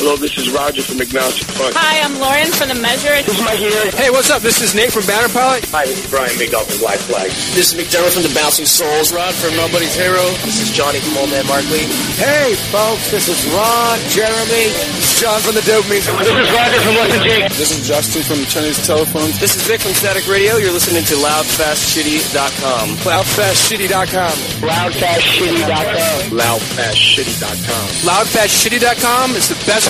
Hello, this is Roger from Agnostic Front. Hi, I'm Lauren from The Measure. This is Mike here. Hey, what's up? This is Nate from Banner Pilot. Hi, this is Brian McDuff from Black Flag. This is McDermott from The Bouncing Souls. Rod from Nobody's Hero. This is Johnny from Old Man Markley. Hey, folks, this is Ron, Jeremy. This is John from The Dopamine. This is Roger from Western Jake. This is Justin from Chinese Telephone. This is Vic from Static Radio. You're listening to LoudFastShitty.com. LoudFastShitty.com. LoudFastShitty.com. LoudFastShitty.com. LoudFastShitty.com is the best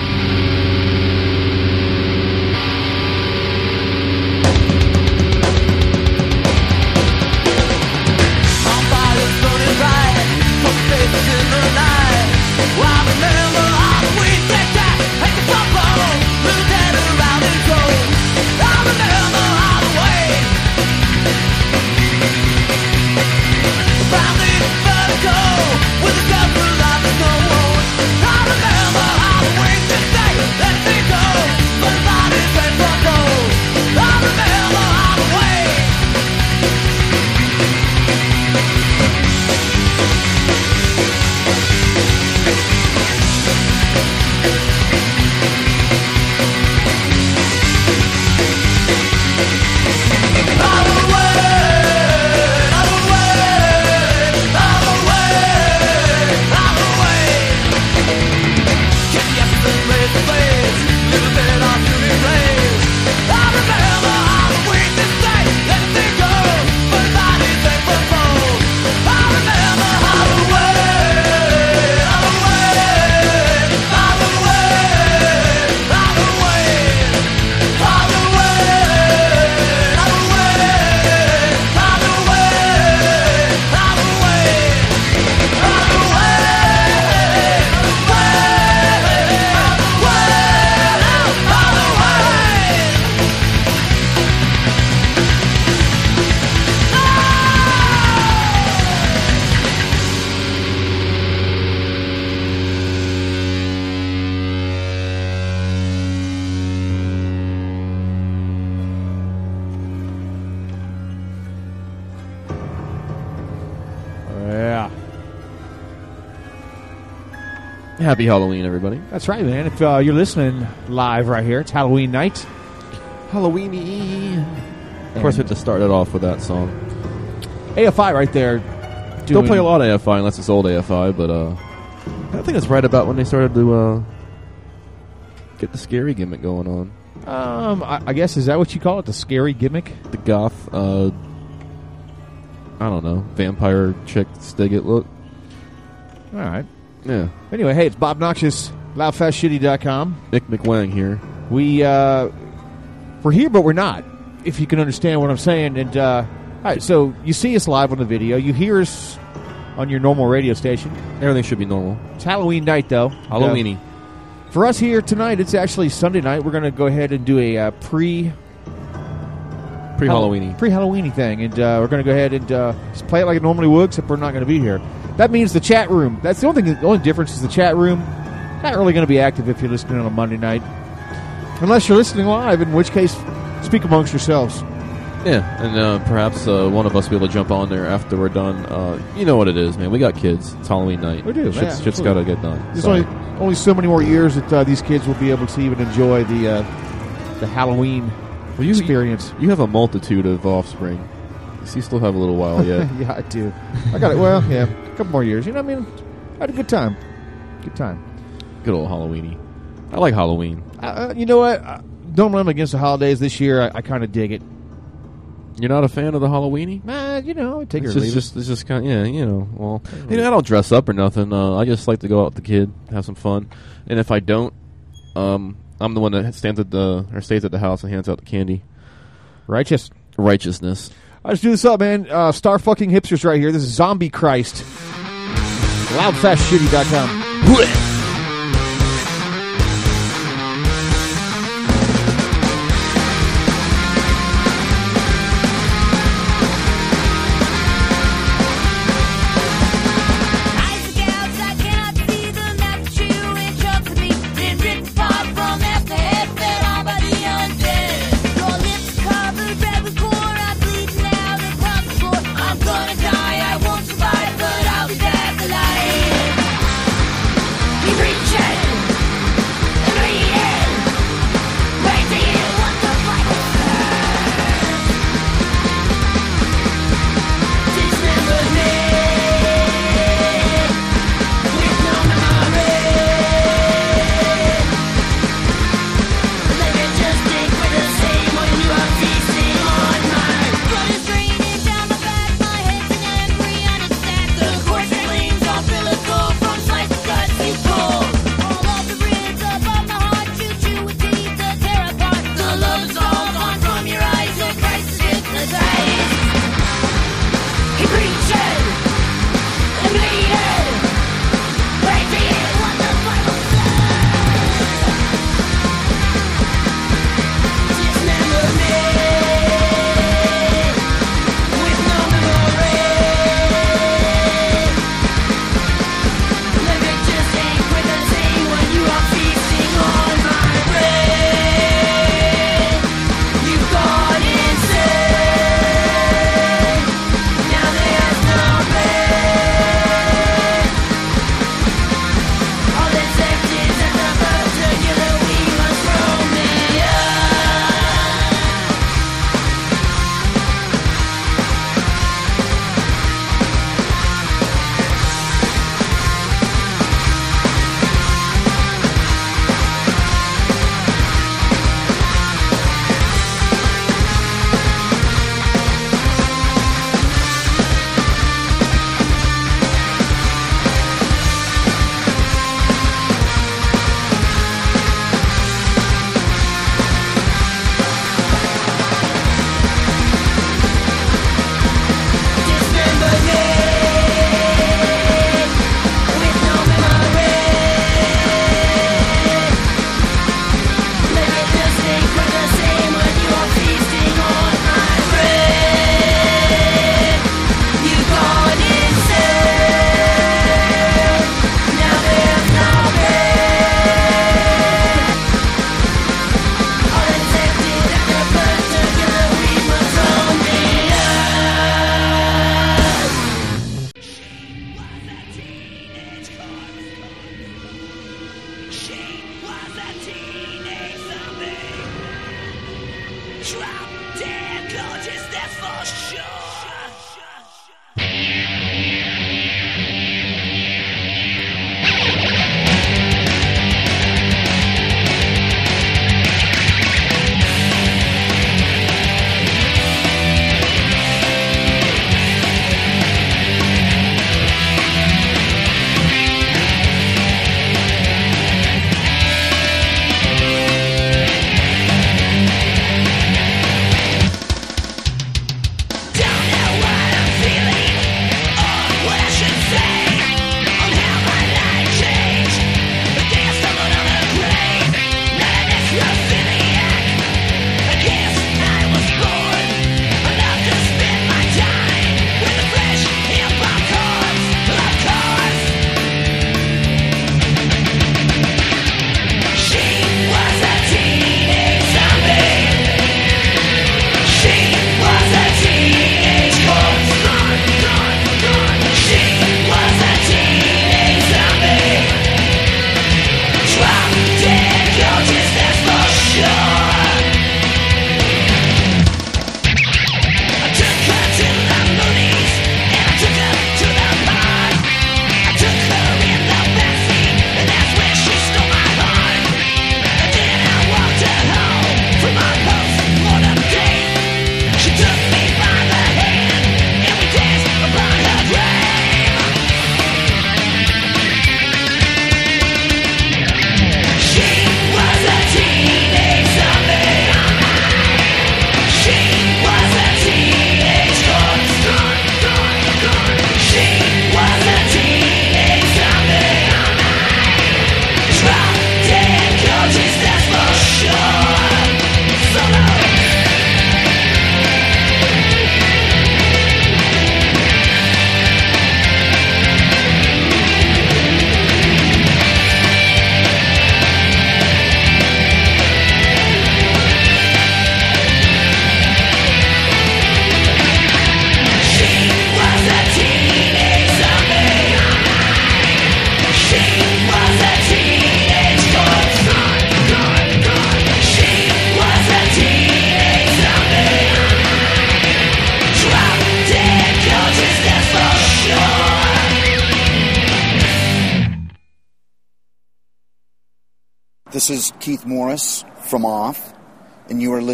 Happy Halloween, everybody. That's right, man. If uh, you're listening live right here, it's Halloween night. Halloweeny. Of course, we have to start it off with that song. AFI right there. Don't play a lot of AFI unless it's old AFI, but uh, I think it's right about when they started to uh, get the scary gimmick going on. Um, I, I guess is that what you call it? The scary gimmick? The goth, uh, I don't know, vampire chick Stiggit look. All right. Yeah. Anyway, hey, it's Bob Noxious, loudfastshitty.com. Nick McWang here. We uh, we're here, but we're not. If you can understand what I'm saying. And uh, all right, so you see us live on the video. You hear us on your normal radio station. Everything should be normal. It's Halloween night, though. Halloweeny. Uh, for us here tonight, it's actually Sunday night. We're going to go ahead and do a uh, pre Pre Halloweeny. pre Halloweeny thing, and uh, we're going to go ahead and uh, just play it like it normally would, except we're not going to be here. That means the chat room. That's the only thing. The only difference is the chat room. Not really going to be active if you're listening on a Monday night, unless you're listening live. In which case, speak amongst yourselves. Yeah, and uh, perhaps uh, one of us will be able to jump on there after we're done. Uh, you know what it is, man. We got kids. It's Halloween night. We do, Shit's, yeah, shit's got to get done. There's Sorry. only only so many more years that uh, these kids will be able to even enjoy the uh, the Halloween Well, you, experience. You have a multitude of offspring. So you still have a little while yet. yeah, I do. I got it. Well, yeah, a couple more years. You know, what I mean, I had a good time. Good time. Good old Halloweeny. I like Halloween. Uh, you know what? Uh, normally I'm against the holidays. This year, I, I kind of dig it. You're not a fan of the Halloweeny? Nah, you know, take it It's or just, just, it's just kind of, yeah, you know. Well, you know, I don't dress up or nothing. Uh, I just like to go out with the kid, have some fun. And if I don't, um, I'm the one that stands at the or stays at the house and hands out the candy. Righteous. Righteousness. Let's do this up, man. Uh, star fucking hipsters right here. This is Zombie Christ. Loudfastshitty.com.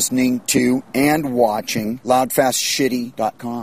listening to and watching loudfastshitty.com.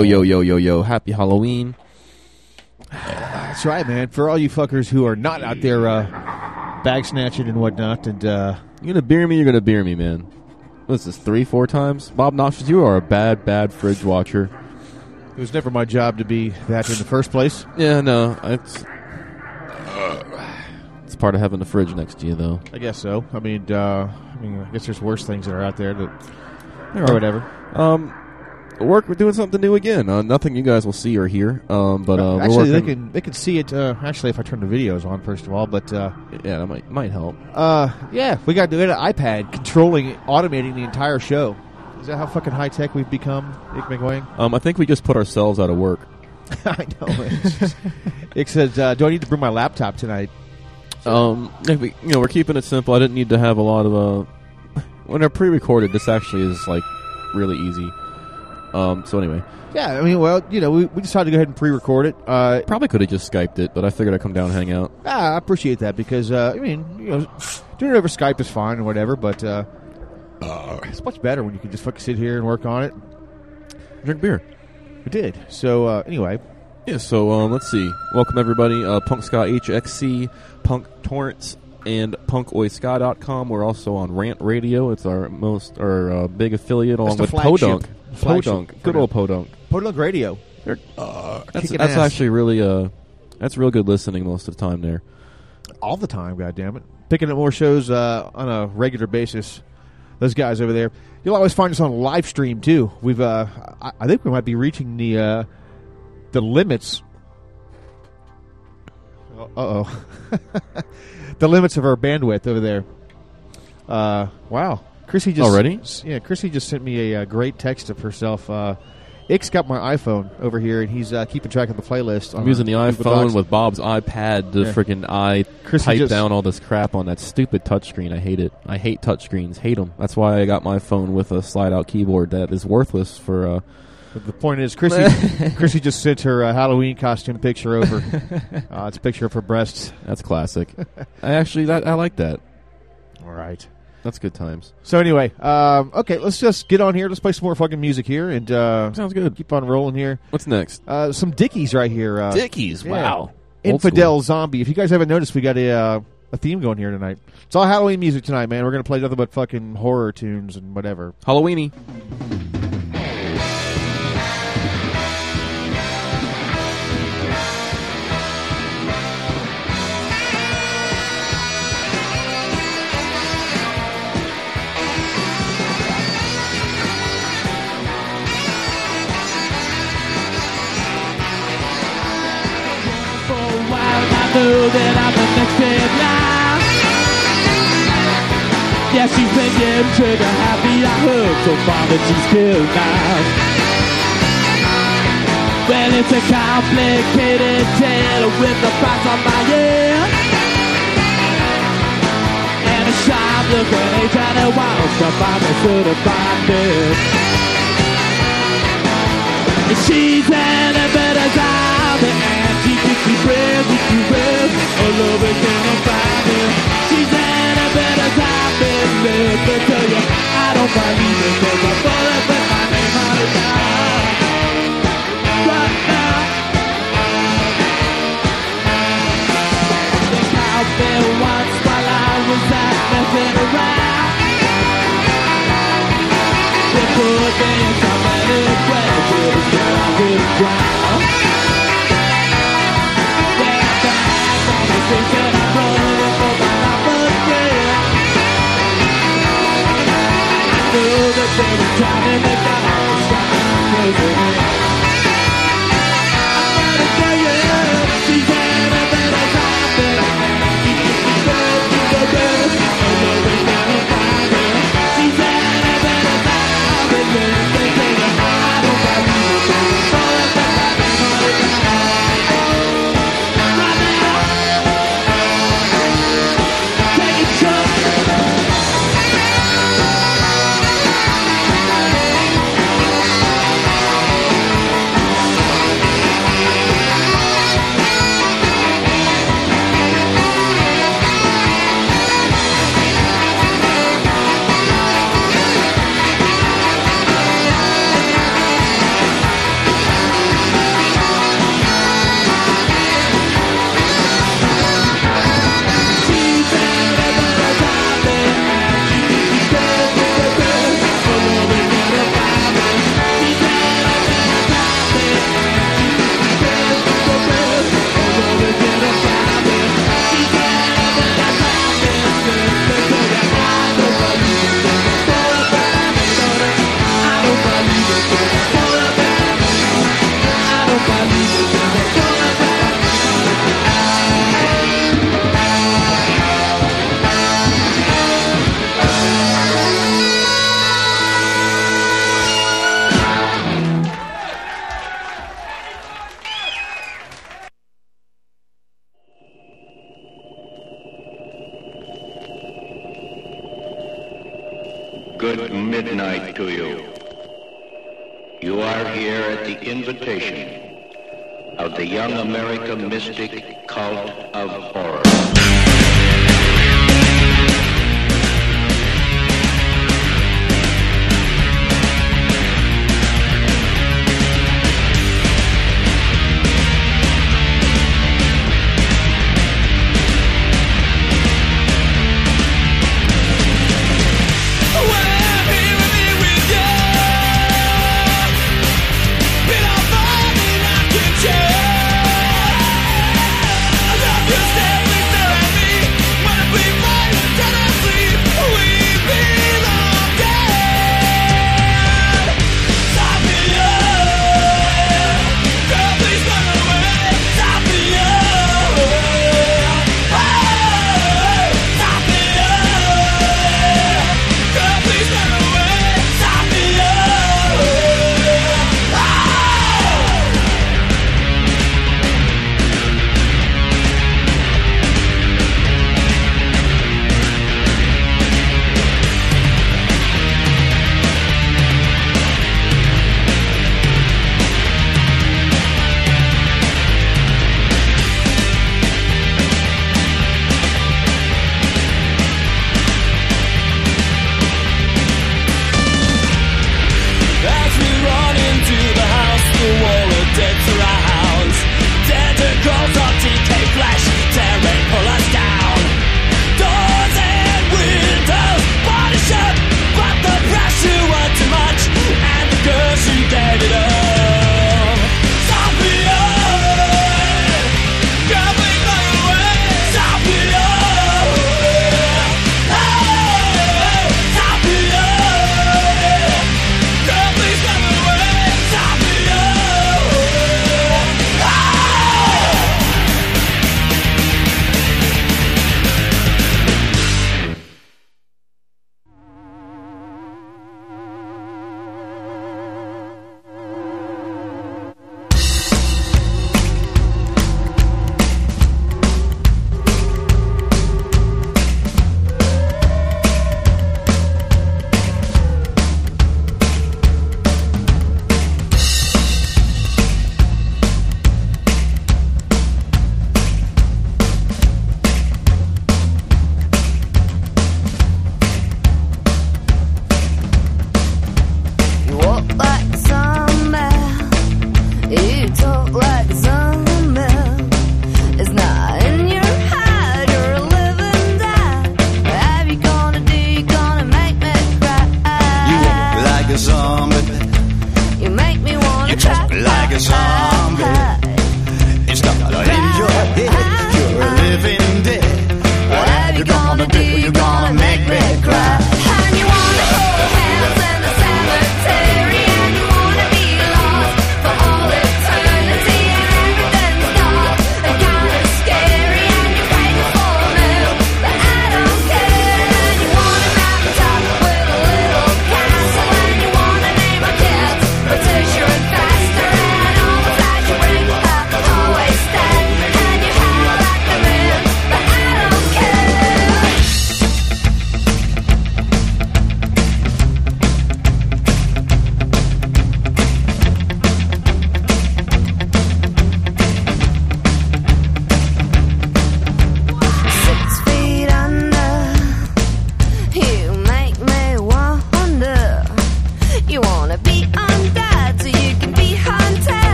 Yo, yo, yo, yo, yo. Happy Halloween. That's right, man. For all you fuckers who are not out there uh, bag snatching and whatnot, and uh, You're gonna beer me, you're gonna beer me, man. What's this, three, four times? Bob Noxious, you are a bad, bad fridge watcher. it was never my job to be that in the first place. Yeah, no, it's it's part of having the fridge next to you, though. I guess so. I mean, uh, I mean, I guess there's worse things that are out there that, or whatever. Um, work. We're doing something new again. Uh, nothing you guys will see or hear. Um, but uh, actually, they can they can see it. Uh, actually, if I turn the videos on first of all, but uh, Yeah, that might might help. uh, yeah, we got we got an iPad controlling, automating the entire show. Is that how fucking high tech we've become, Nick McWang? Um, I think we just put ourselves out of work. I know. It says, uh, "Do I need to bring my laptop tonight?" Um, yeah, we, you know, we're keeping it simple. I didn't need to have a lot of uh, when they're pre-recorded. This actually is like really easy. Um, so anyway, Yeah, I mean, well, you know, we, we decided to go ahead and pre-record it. Uh, probably could have just skyped it, but I figured I'd come down and hang out. ah, I appreciate that because uh, I mean, you know, doing it over Skype is fine and whatever, but uh, it's much better when you can just fucking sit here and work on it. Drink beer. We did. So uh, anyway, Yeah, so um, let's see. Welcome everybody. Uh, Punk Ska HXC, Punk Torrents, and punkoiska.com. We're also on Rant Radio. It's our most our uh, big affiliate along with. Podunk. Flagship Podunk. Good old Podunk. Podunk Radio. Uh, that's that's actually really uh that's real good listening most of the time there. all the time. God damn it, picking up more shows uh, on a regular basis. Those guys over there. You'll always find us on live stream too. We've, uh, I, I think we might be reaching the uh, the limits. Uh oh, the limits of our bandwidth over there. Uh, wow, Chrissy just Already? Yeah, Chrissy just sent me a, uh great text of herself. Uh, Ix got my iPhone over here, and he's uh, keeping track of the playlist. I'm using the iPhone with Bob's iPad to Yeah. freaking I Chrissy type down all this crap on that stupid touchscreen. I hate it. I hate touchscreens. Hate them. That's why I got my phone with a slide-out keyboard that is worthless for. Uh, But the point is, Chrissy, Chrissy just sent her uh, Halloween costume picture over. uh, it's a picture of her breasts. that's classic. I actually that I like that. All right. That's good times. So anyway, um, okay, let's just get on here. Let's play some more fucking music here and uh, Sounds good. keep on rolling here. What's next? Uh, some Dickies right here. Uh, Dickies. yeah. Wow. Old Infidel Zombie. If you guys haven't noticed, we got a uh, a theme going here tonight. It's all Halloween music tonight, man. We're gonna play nothing but fucking horror tunes and whatever. Halloweeny. knew that I'm the next in now. Yeah, she's been getting trigger happy, I heard, so far that she's good now. Well, it's a complicated tale with the price on my ear. And a sharp look when they try to watch the father certified this. She's an as I'm time and she keeps you breath, keeps you breath. Oh, a lover can't find him. She's in a better time. But tell you, I don't it cause I thought I put my. Right now. Once while I was out messing around. There could be so many places where I. knew that they were trying to make that all stop closing in. I gotta tell you,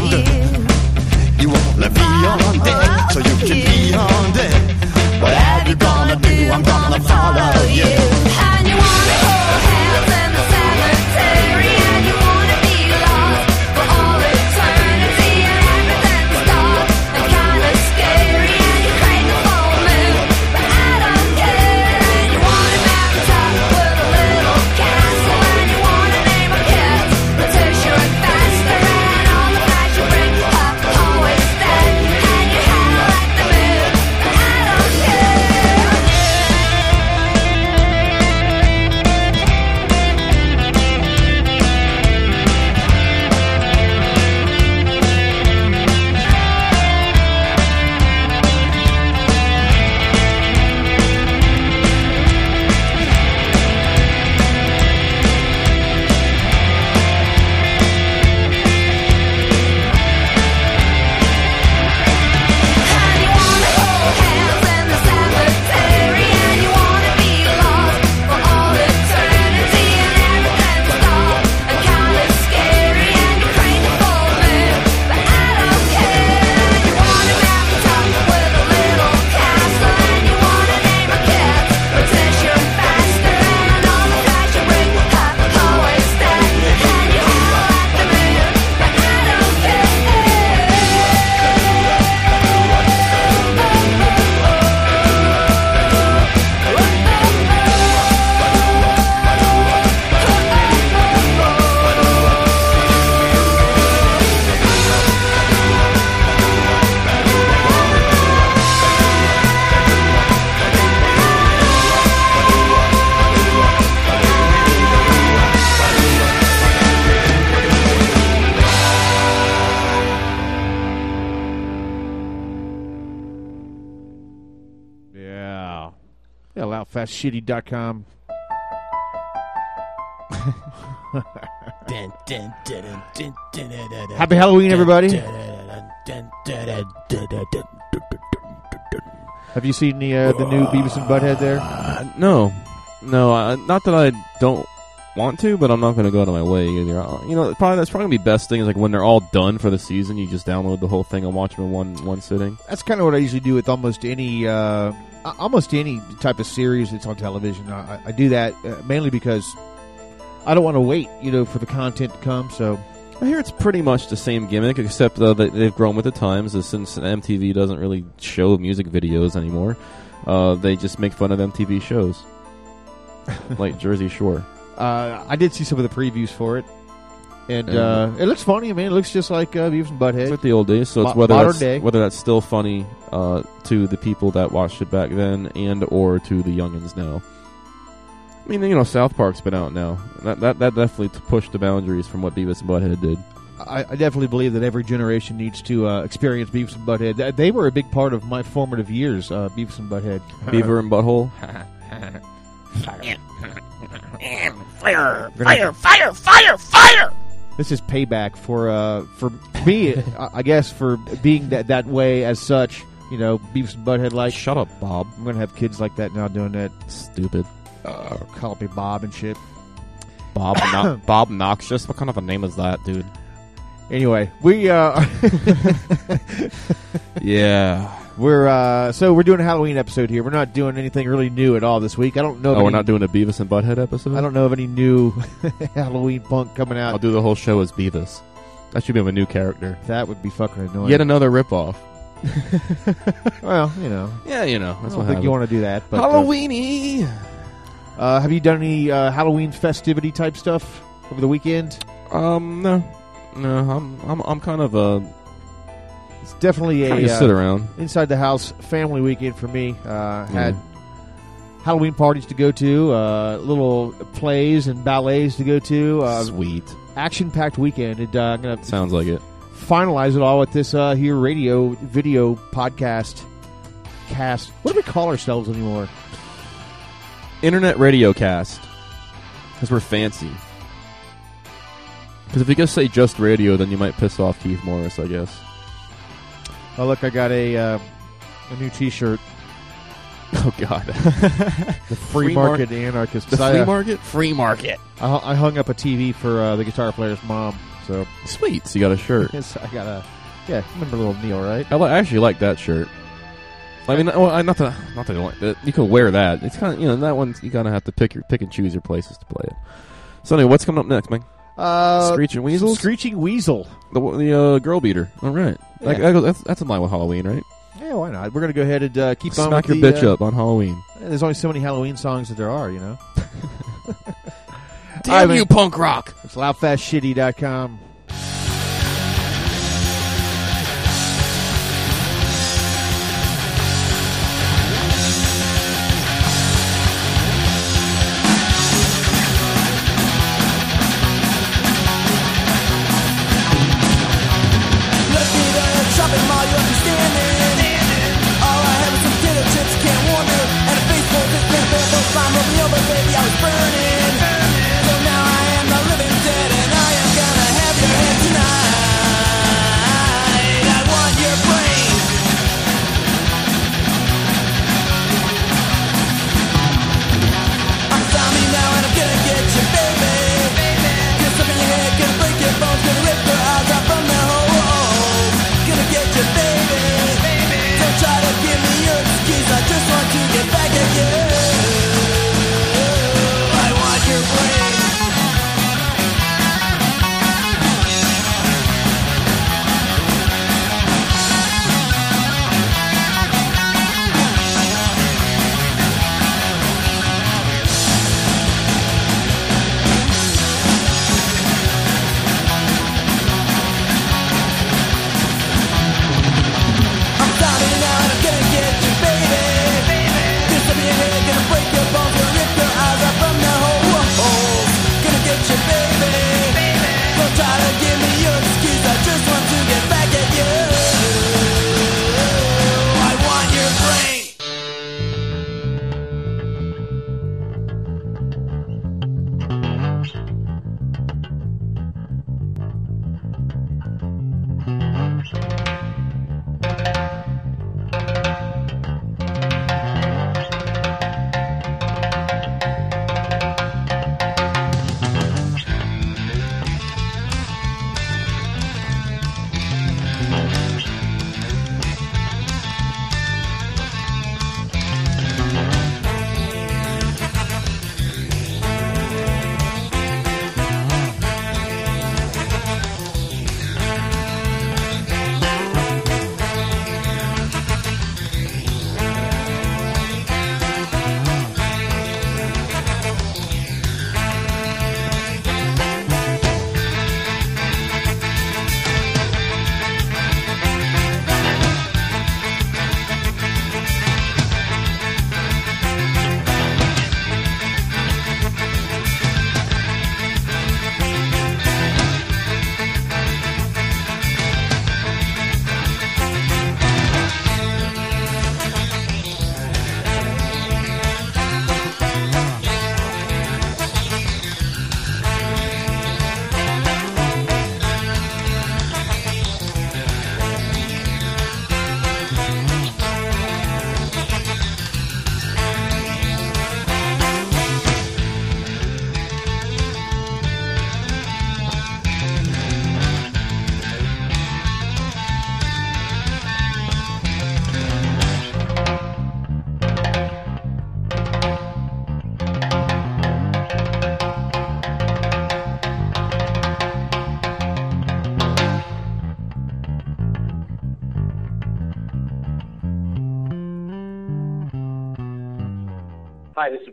yonder. You wanna be on deck so you can be on deck. What are you gonna do, I'm gonna follow you. And you want dun, dun, dun, dun. Have you seen the uh, the new Beavis and Butthead there? Uh, no, no, uh, not that I don't want to, but I'm not going to go out of my way either. Uh, you know, probably that's probably gonna be best thing is like when they're all done for the season, you just download the whole thing and watch them in one one sitting. That's kind of what I usually do with almost any uh, almost any type of series that's on television. I, I do that uh, mainly because I don't want to wait, you know, for the content to come. So I hear it's pretty much the same gimmick, except uh, that they've grown with the times. uh, Since MTV doesn't really show music videos anymore, uh, they just make fun of MTV shows, like Jersey Shore. uh, I did see some of the previews for it, and Yeah. uh, it looks funny. I mean, it looks just like uh, Beavis and Butthead. It's like the old days, so it's Mo- whether that's, day. whether that's still funny uh, to the people that watched it back then, and or to the youngins now. I mean, you know, South Park's been out now. That that, that definitely pushed the boundaries from what Beavis and Butthead did. I, I definitely believe that every generation needs to uh, experience Beavis and Butthead. Th- They were a big part of my formative years, uh, Beavis and Butthead. Beaver and Butthole. Fire, fire, fire, fire, fire! This is payback for uh, for me, I guess, for being that that way as such. You know, Beavis and Butthead. Like, shut up, Bob. I'm gonna have kids like that now doing that. Stupid. Uh, call me Bob and shit. Bob no- Bob Noxious. What kind of a name is that, dude? Anyway, we uh, Yeah. We're uh, so we're doing a Halloween episode here. We're not doing anything really new at all this week. I don't know. Oh, we're any- not doing a Beavis and Butthead episode. I don't know of any new Halloween punk coming out. I'll do the whole show as Beavis. That should be a new character. That would be fucking annoying. Yet another ripoff. well, you know, Yeah, you know. I don't think you want to do that. But uh, Halloweeny. Uh, have you done any uh, Halloween festivity type stuff over the weekend? Um, no, no. I'm I'm I'm kind of a It's definitely a uh, sit around. inside the house family weekend for me. Uh, Had Halloween parties to go to, uh, little plays and ballets to go to. Uh, sweet. action packed weekend. And, uh, I'm gonna Sounds like it. finalize it all with this uh, here radio video podcast cast. What do we call ourselves anymore? Internet radio cast. Because we're fancy. Because if you just say just radio, then you might piss off Keith Morris, I guess. Oh, look, I got a, uh, a new T-shirt. Oh, God. the free, free market mar anarchist. The free I, market? Free market. I, I, hung up a TV for uh, the guitar player's mom. So Sweet. So you got a shirt. yes, I got a... Yeah, remember little Neil, right? I, I actually like that shirt. I mean, well, not that, not that I like that. You could wear that. It's kind of, you know, that one, you kind of have to pick your pick and choose your places to play it. So anyway, what's coming up next, man? Uh, Screeching Weasel? Screeching Weasel. The, the uh, girl beater. All right. Yeah. That's, that's in line with Halloween, right? Yeah, why not? We're going to go ahead and uh, keep Smack on Smack your the, bitch uh, up on Halloween. There's only so many Halloween songs that there are, you know? Damn I mean, you, punk rock. It's loudfastshitty.com.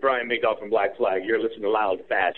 Brian Migdol from Black Flag. You're listening to Loud, Fast,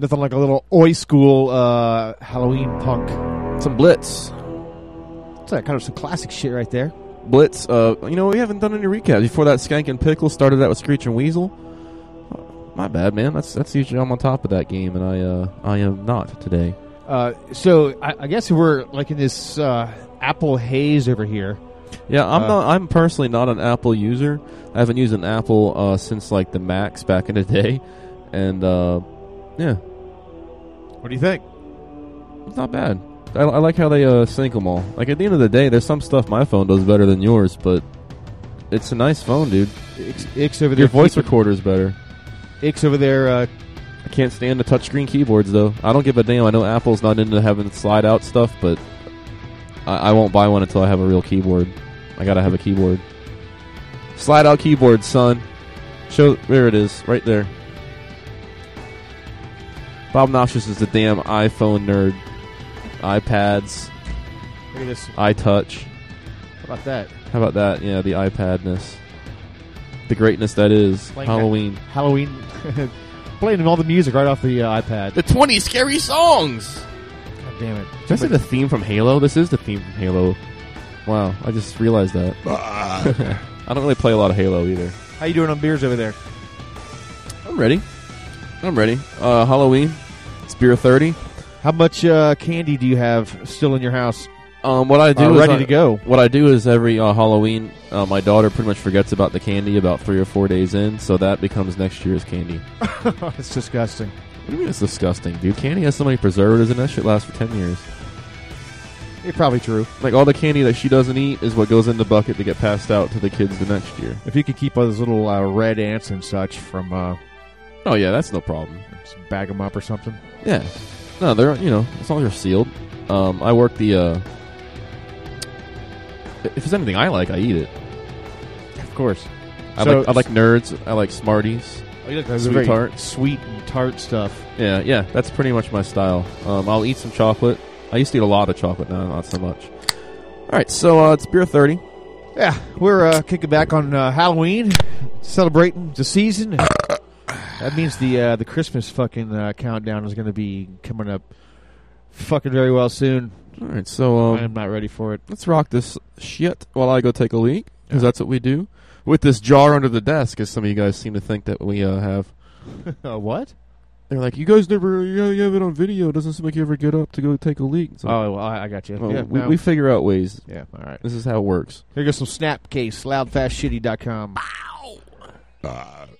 Nothing like a little oi school uh, Halloween punk. Some Blitz. It's like kind of some classic shit right there. Blitz. Uh, you know, we haven't done any recaps before that. Skankin' Pickle started out with Screeching Weasel. Uh, My bad, man. That's that's usually I'm on top of that game, and I uh, I am not today. Uh, so I, I guess we're like in this uh, Apple haze over here. Yeah, I'm Uh, not. I'm personally not an Apple user. I haven't used an Apple uh, since like the Macs back in the day, and uh, yeah, What do you think? it's not bad. I, I like how they uh, sync them all. Like at the end of the day, there's some stuff my phone does better than yours, but it's a nice phone, dude. Ix, Ix over there. Your voice keeping- recorder's better. Ix over there. Uh, I can't stand the touchscreen keyboards though. I don't give a damn. I know Apple's not into having slide out stuff, but I, I won't buy one until I have a real keyboard. I gotta have a keyboard. Slide out keyboard, son. Show there it is, right there. Bob Noxious is the damn iPhone nerd. iPads, look at this. iTouch. How about that? How about that? Yeah, the iPadness. The greatness that is Playing Halloween. that- Halloween. Playing all the music right off the uh, iPad. The 20 scary songs! God damn it. Did I say the theme from Halo? This is the theme from Halo. Wow, I just realized that. I don't really play a lot of Halo either. How you doing on beers over there? I'm ready. I'm ready. Uh, Halloween. It's beer 30. How much uh, candy do you have still in your house? Um, what I do Uh, ready I- to go. What I do is every uh, Halloween, uh, my daughter pretty much forgets about the candy about three or four days in, so that becomes next year's candy. it's disgusting. What do you mean it's disgusting, dude? Candy has so many preservatives, and that shit lasts for ten years. It's probably true. Like all the candy that she doesn't eat is what goes in the bucket to get passed out to the kids the next year. If you could keep all those little uh, red ants and such from, uh, Oh yeah, that's no problem. just bag them up or something. Yeah. No, they're you know as long as they're sealed. Um, I work the. Uh, if there's anything I like, I eat it. Of course. I So- like I like nerds. I like Smarties. Oh, you like Sweet very tart. sweet and tart stuff. Yeah, yeah, that's pretty much my style. Um, I'll eat some chocolate. I used to eat a lot of chocolate now, not so much. All right, so uh, it's beer thirty. Yeah, we're uh, kicking back on uh, Halloween, celebrating the season. That means the uh, the Christmas fucking uh, countdown is going to be coming up fucking very well soon. All right, so um, I am not ready for it. let's rock this shit while I go take a leak because that's what we do with this jar under the desk. As some of you guys seem to think that we uh, have. uh, what? They're like, you guys never, you you have it on video. It doesn't seem like you ever get up to go take a leak. So, Oh, well, I, I got you. well, yeah, we, no. we figure out ways. yeah, all right. This is how it works. Here goes some Snapcase, loudfastshitty.com. Too much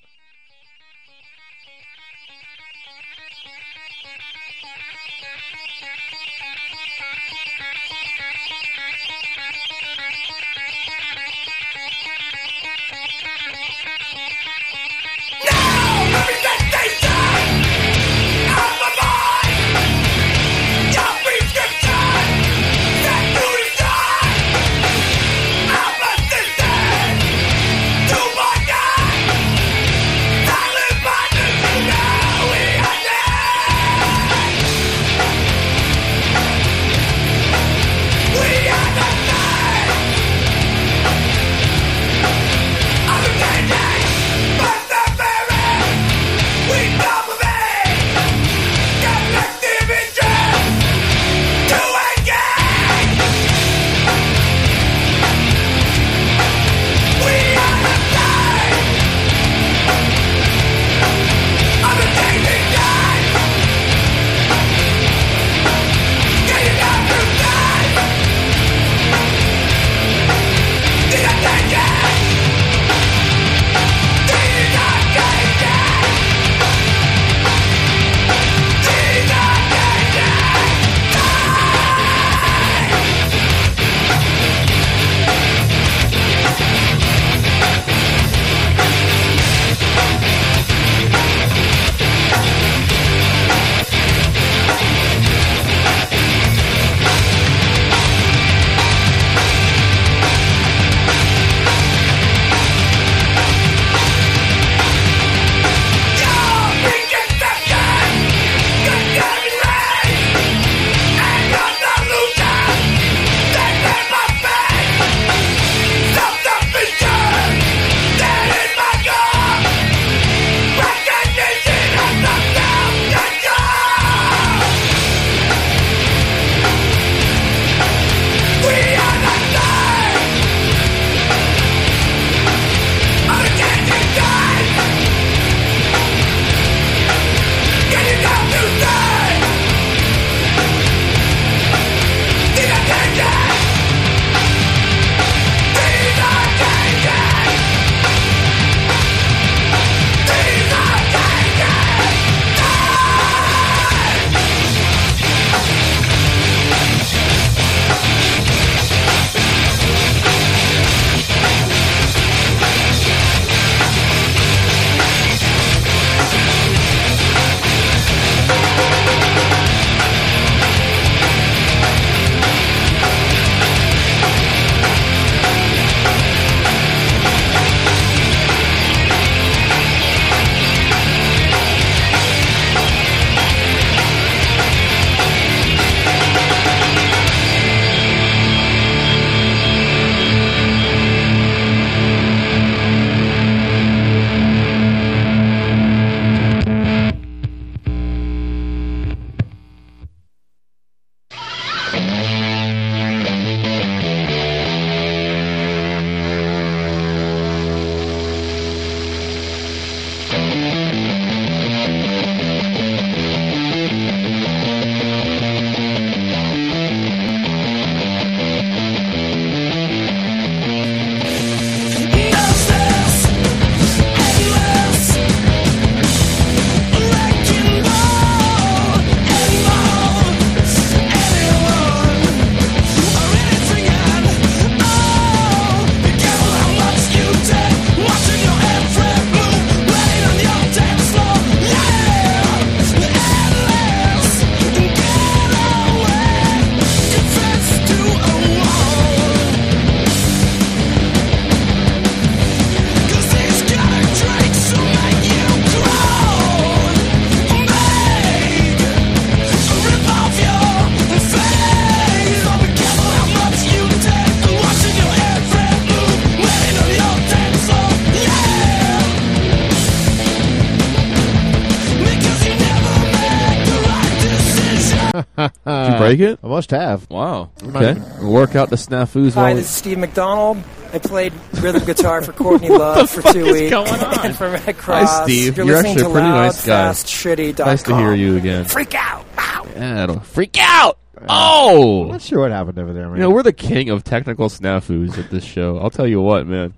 break it? I must have. Wow. Okay. Work out the snafus. Hi, while this is Steve McDonald. I played rhythm guitar for Courtney Love for fuck two is weeks. going on? and for Redd Kross. Hi, Steve. You're, You're listening actually a to pretty loud, nice guy. Fast, shitty dot Nice to com. hear you again. Freak out! Wow. Yeah, it'll freak out. Oh, I'm not sure what happened over there, man. You know, we're the king of technical snafus at this show. I'll tell you what, man.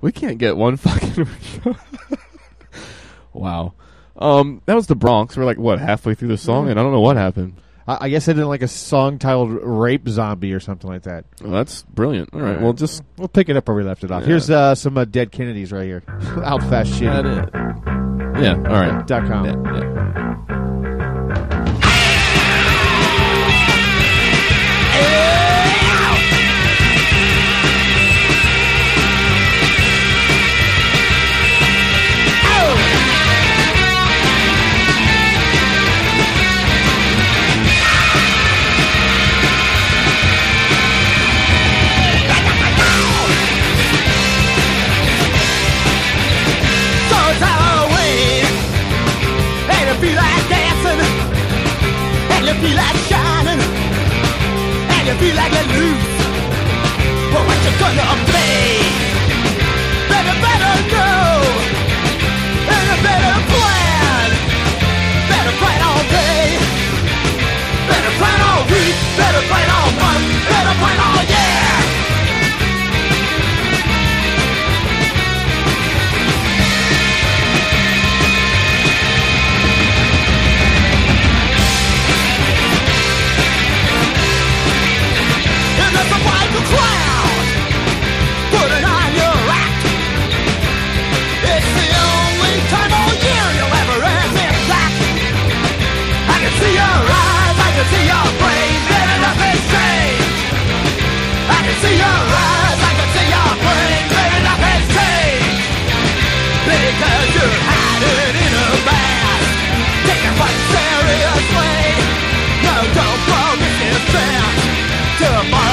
We can't get one fucking wow. Um, that was the Bronx. We're like what halfway through the song, and I don't know what happened. I, I guess I didn't like a song titled "Rape Zombie" or something like that. Well, that's brilliant. All right, well, just we'll pick it up where we left it off. Yeah. Here's uh, some uh, dead Kennedys right here. Out fast shit. That it. Yeah. All right. Dot com. Yeah, yeah. Feel like shining, and you feel like you lose. Well, what you gonna be? Better, better know, and you better plan. Better plan all day, better plan all week, better plan all month, better plan all year. See your eyes, I can see your brain. Because you're hiding in a mask, fun seriously. No, don't blow this. Tomorrow,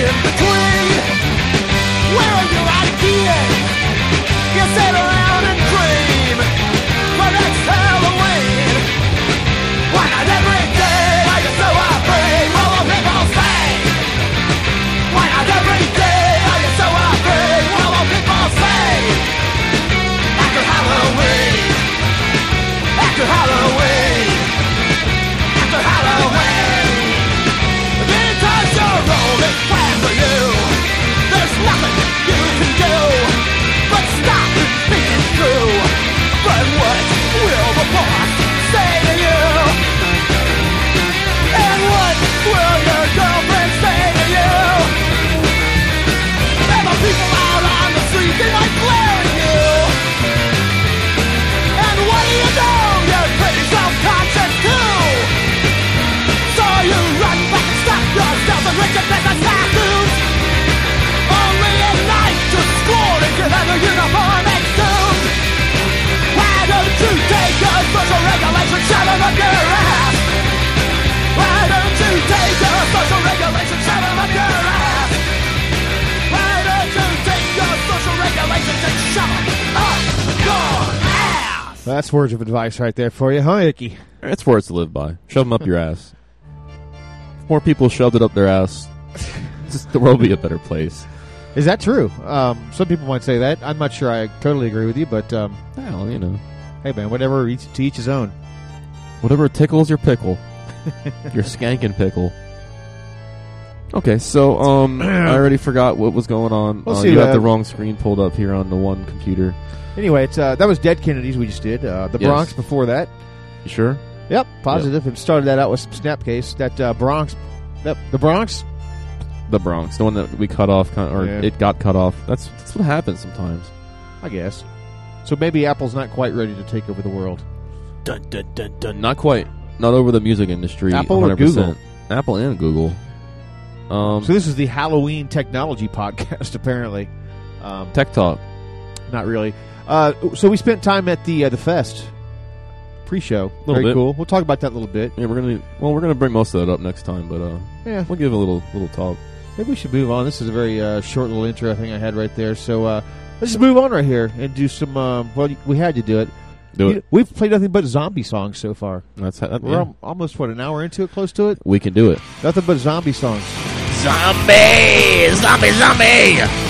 in between? Where are your ideas? You sit That's words of advice right there for you, huh, Icky? It's words to live by. Shove them up your ass. If more people shoved it up their ass, the world would be a better place. Is that true? Um, some people might say that. I'm not sure I totally agree with you, but um, Well, you know, hey, man, whatever each, to each his own. whatever tickles your pickle, your skanking pickle. Okay, so um, I already forgot what was going on. Let's Uh, you have the wrong screen pulled up here on the one computer. Anyway, it's uh, that was Dead Kennedys we just did. Uh, the yes. Bronx before that. You sure? Yep, positive. Yep. And started that out with some Snapcase. That uh, Bronx, that, the Bronx, the Bronx, the one that we cut off, or yeah. it got cut off. That's that's what happens sometimes. I guess. So maybe Apple's not quite ready to take over the world. Dun dun dun dun. Not quite. Not over the music industry. Apple 100%. or Google. Apple and Google. Um, so this is the Halloween technology podcast, apparently. Um, Tech talk. Not really. Uh, so we spent time at the uh, the fest pre-show. Little Very bit. cool. We'll talk about that a little bit. Yeah, we're gonna well, we're gonna bring most of that up next time, but uh, Yeah. we'll give a little little talk. Maybe we should move on. This is a very uh, short little intro I think I had right there. So uh, let's just move on right here and do some. Um, well, we had to do it. Do You- it. We've played nothing but zombie songs so far. That's how, that, We're yeah. almost what an hour into it, close to it. we can do it. Nothing but zombie songs. Zombie! Zombie, zombie!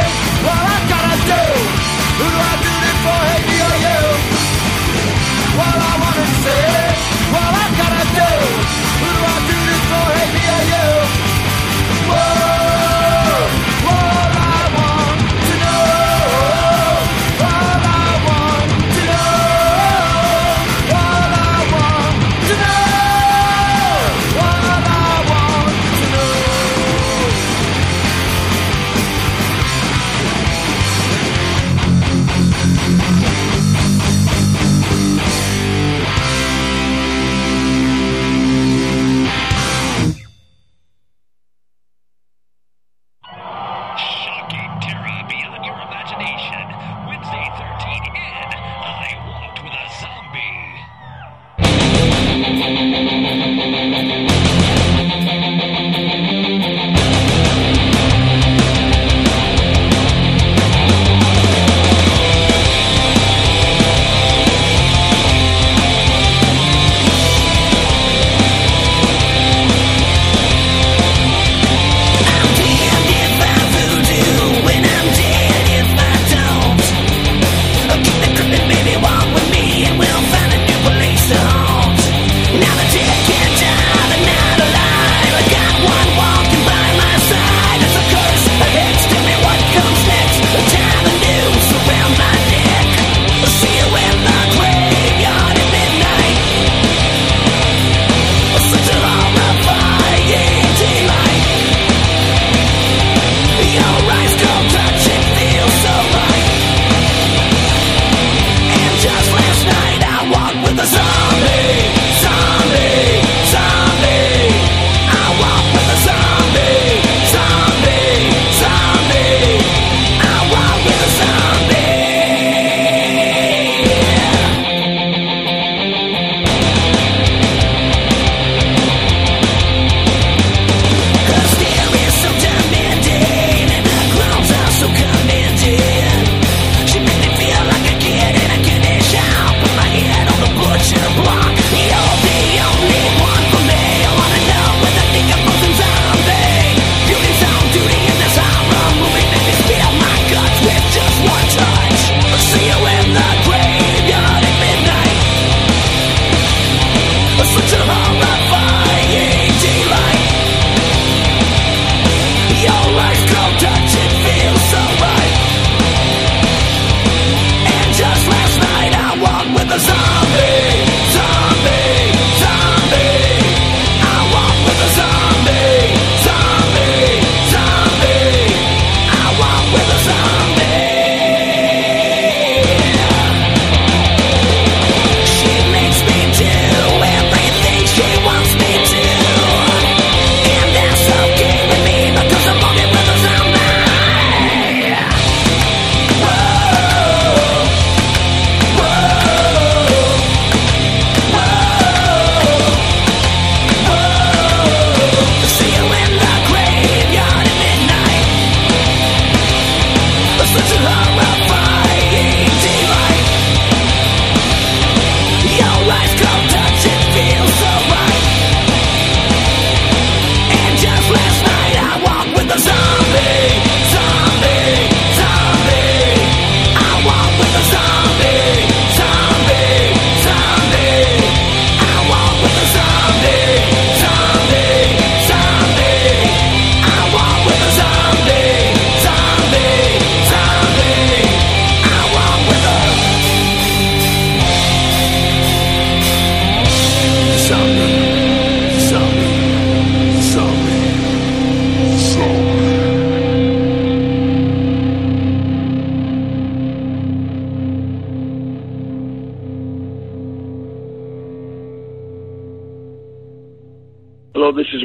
do? Who do I do this for? Hey, me or you? What I wanna say, What I gotta do.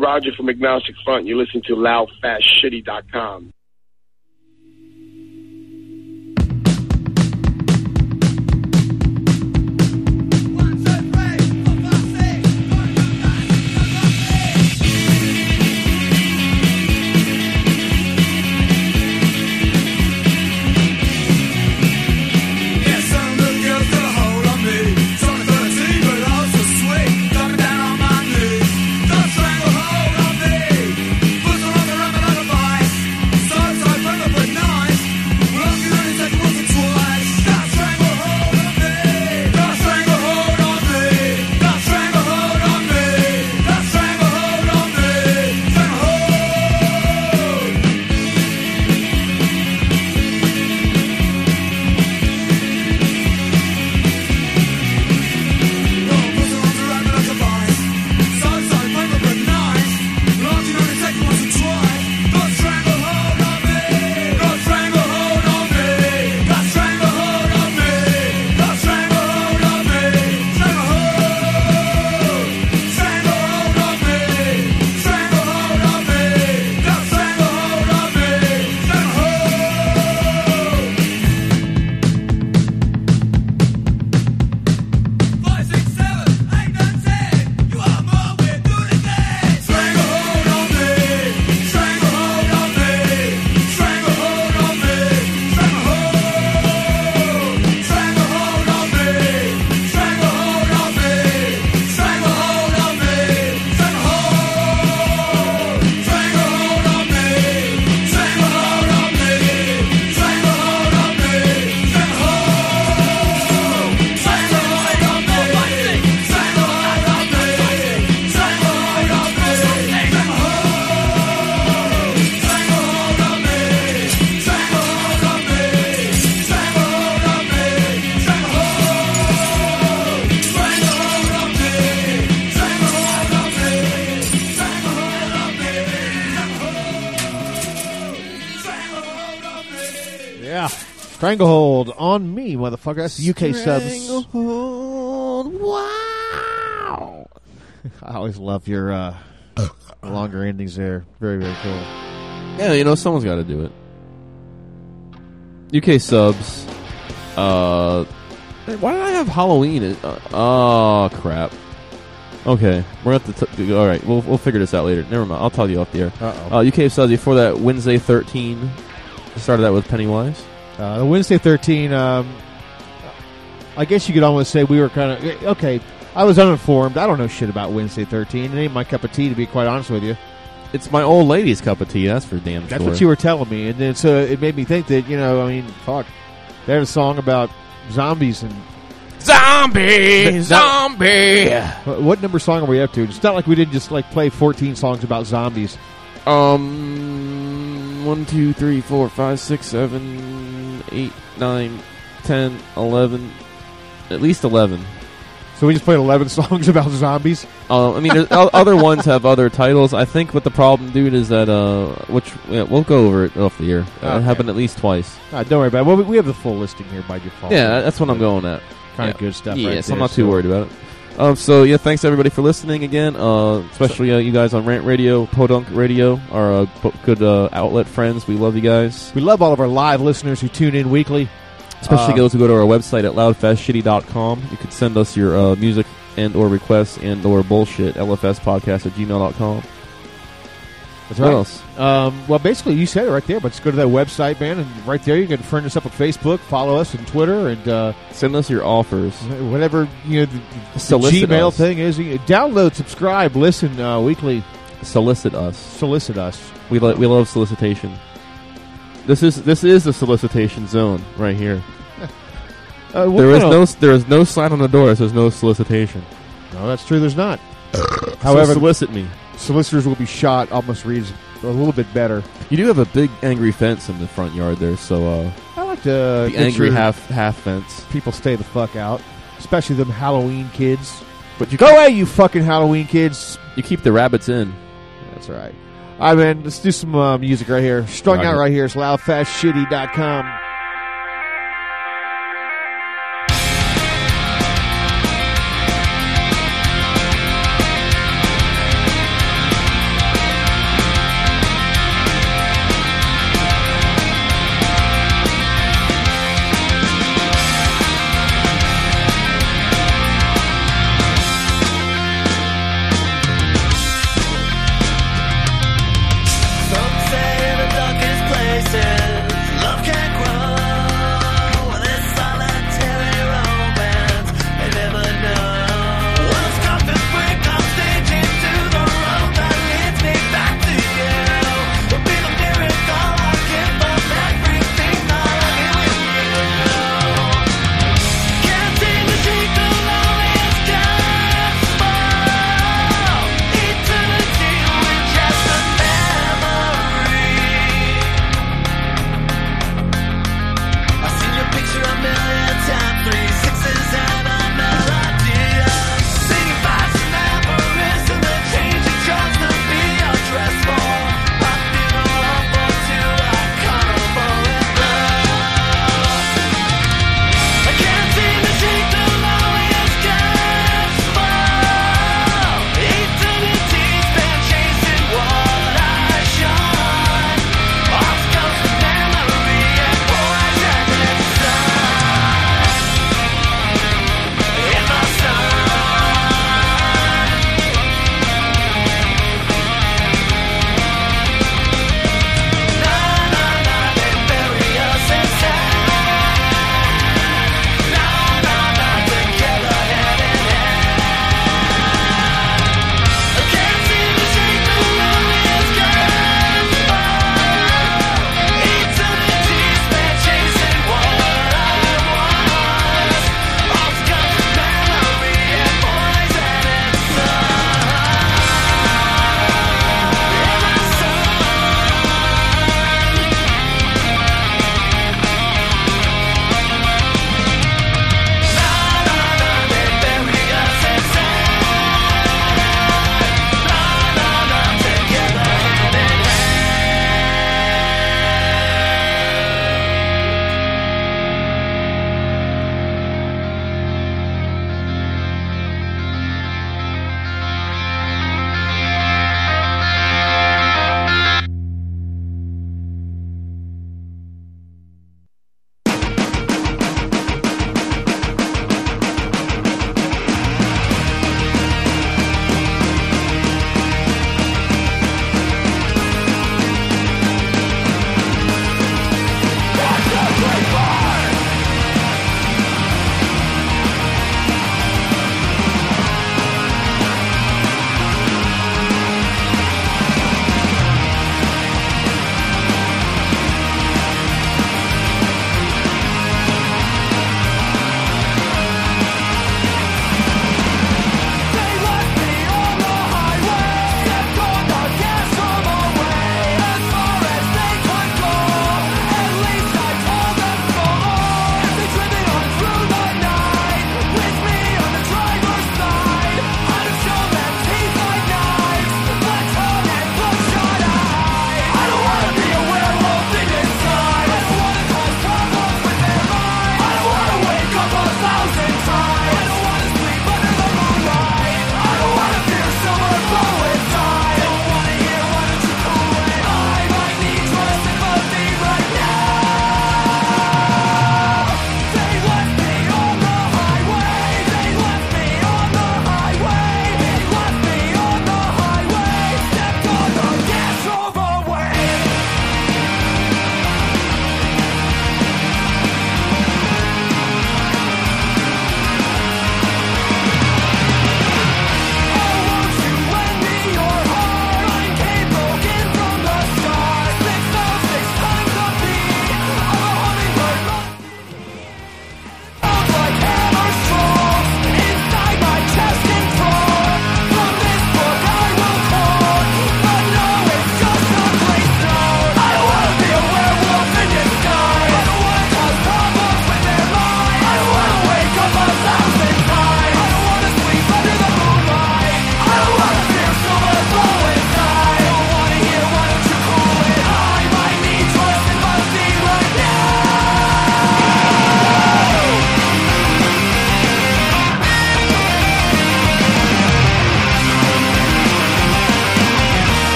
Roger from Agnostic Front. You listen to loudfastshitty.com. Stranglehold on me, motherfucker. That's the UK subs. Stranglehold. Wow. I always love your uh, longer endings there. Very, very cool. Yeah, you know, someone's got to do it. UK subs. Uh, why did I have Halloween? Uh, oh crap. Okay, we're at the. T- all right, we'll we'll figure this out later. Never mind. I'll tell you off the air. Uh-oh. Uh, UK subs before that. Wednesday thirteen. Started that with Pennywise. Uh, the Wednesday 13, um, I guess you could almost say we were kind of. Okay, I was uninformed. I don't know shit about Wednesday 13. It ain't my cup of tea, to be quite honest with you. It's my old lady's cup of tea. That's for damn sure. That's what you were telling me. And then so it made me think that, you know, I mean, fuck. They had a song about zombies and. Zombie, That- zombie. What what number song are we up to? It's not like we didn't just like play 14 songs about zombies. Um, one, two, three, four, five, six, seven, eight, nine, ten, eleven, at least eleven. So we just played 11 songs about zombies? Uh, I mean, other ones have other titles. I think what the problem, dude, is that uh, which yeah, we'll go over it off the air. Uh, Okay. It happened at least twice. Don't worry about it. Well, we- have the full listing here by default. Yeah, that's what I'm going at. Kind Yeah. of good stuff. Yeah, right so I'm not too worried about it. Um, so yeah, thanks everybody for listening again. Uh, especially uh, you guys on Rant Radio, Podunk Radio, our uh, good uh, outlet friends. We love you guys. We love all of our live listeners who tune in weekly. Especially Uh, those who go to our website at loudfastshitty.com. You can send us your uh, music and or requests and or bullshit lfspodcast at gmail.com. That's What right. else? Um, well, basically, you said it right there. But just go to that website, man, and right there you can friend us up on Facebook, follow us on Twitter, and uh, Send us your offers. whatever you know the, the Solicit Gmail us. thing is. You download, subscribe, listen uh, weekly. Solicit us. Solicit us. We lo- we love solicitation. This is this is the solicitation zone right here. Uh, what There is no there is no sign on the door that says no solicitation. No, that's true. There's not. However, However, solicit me. Solicitors will be shot. Almost reads a little bit better. You do have a big angry fence in the front yard there, so uh, I like to the angry half half fence. people stay the fuck out, especially them Halloween kids. But you Go away, you fucking Halloween kids. you keep the rabbits in. That's right. All right, man. Let's do some uh, music right here. Strung Rock out right here. It's loudfastshitty.com.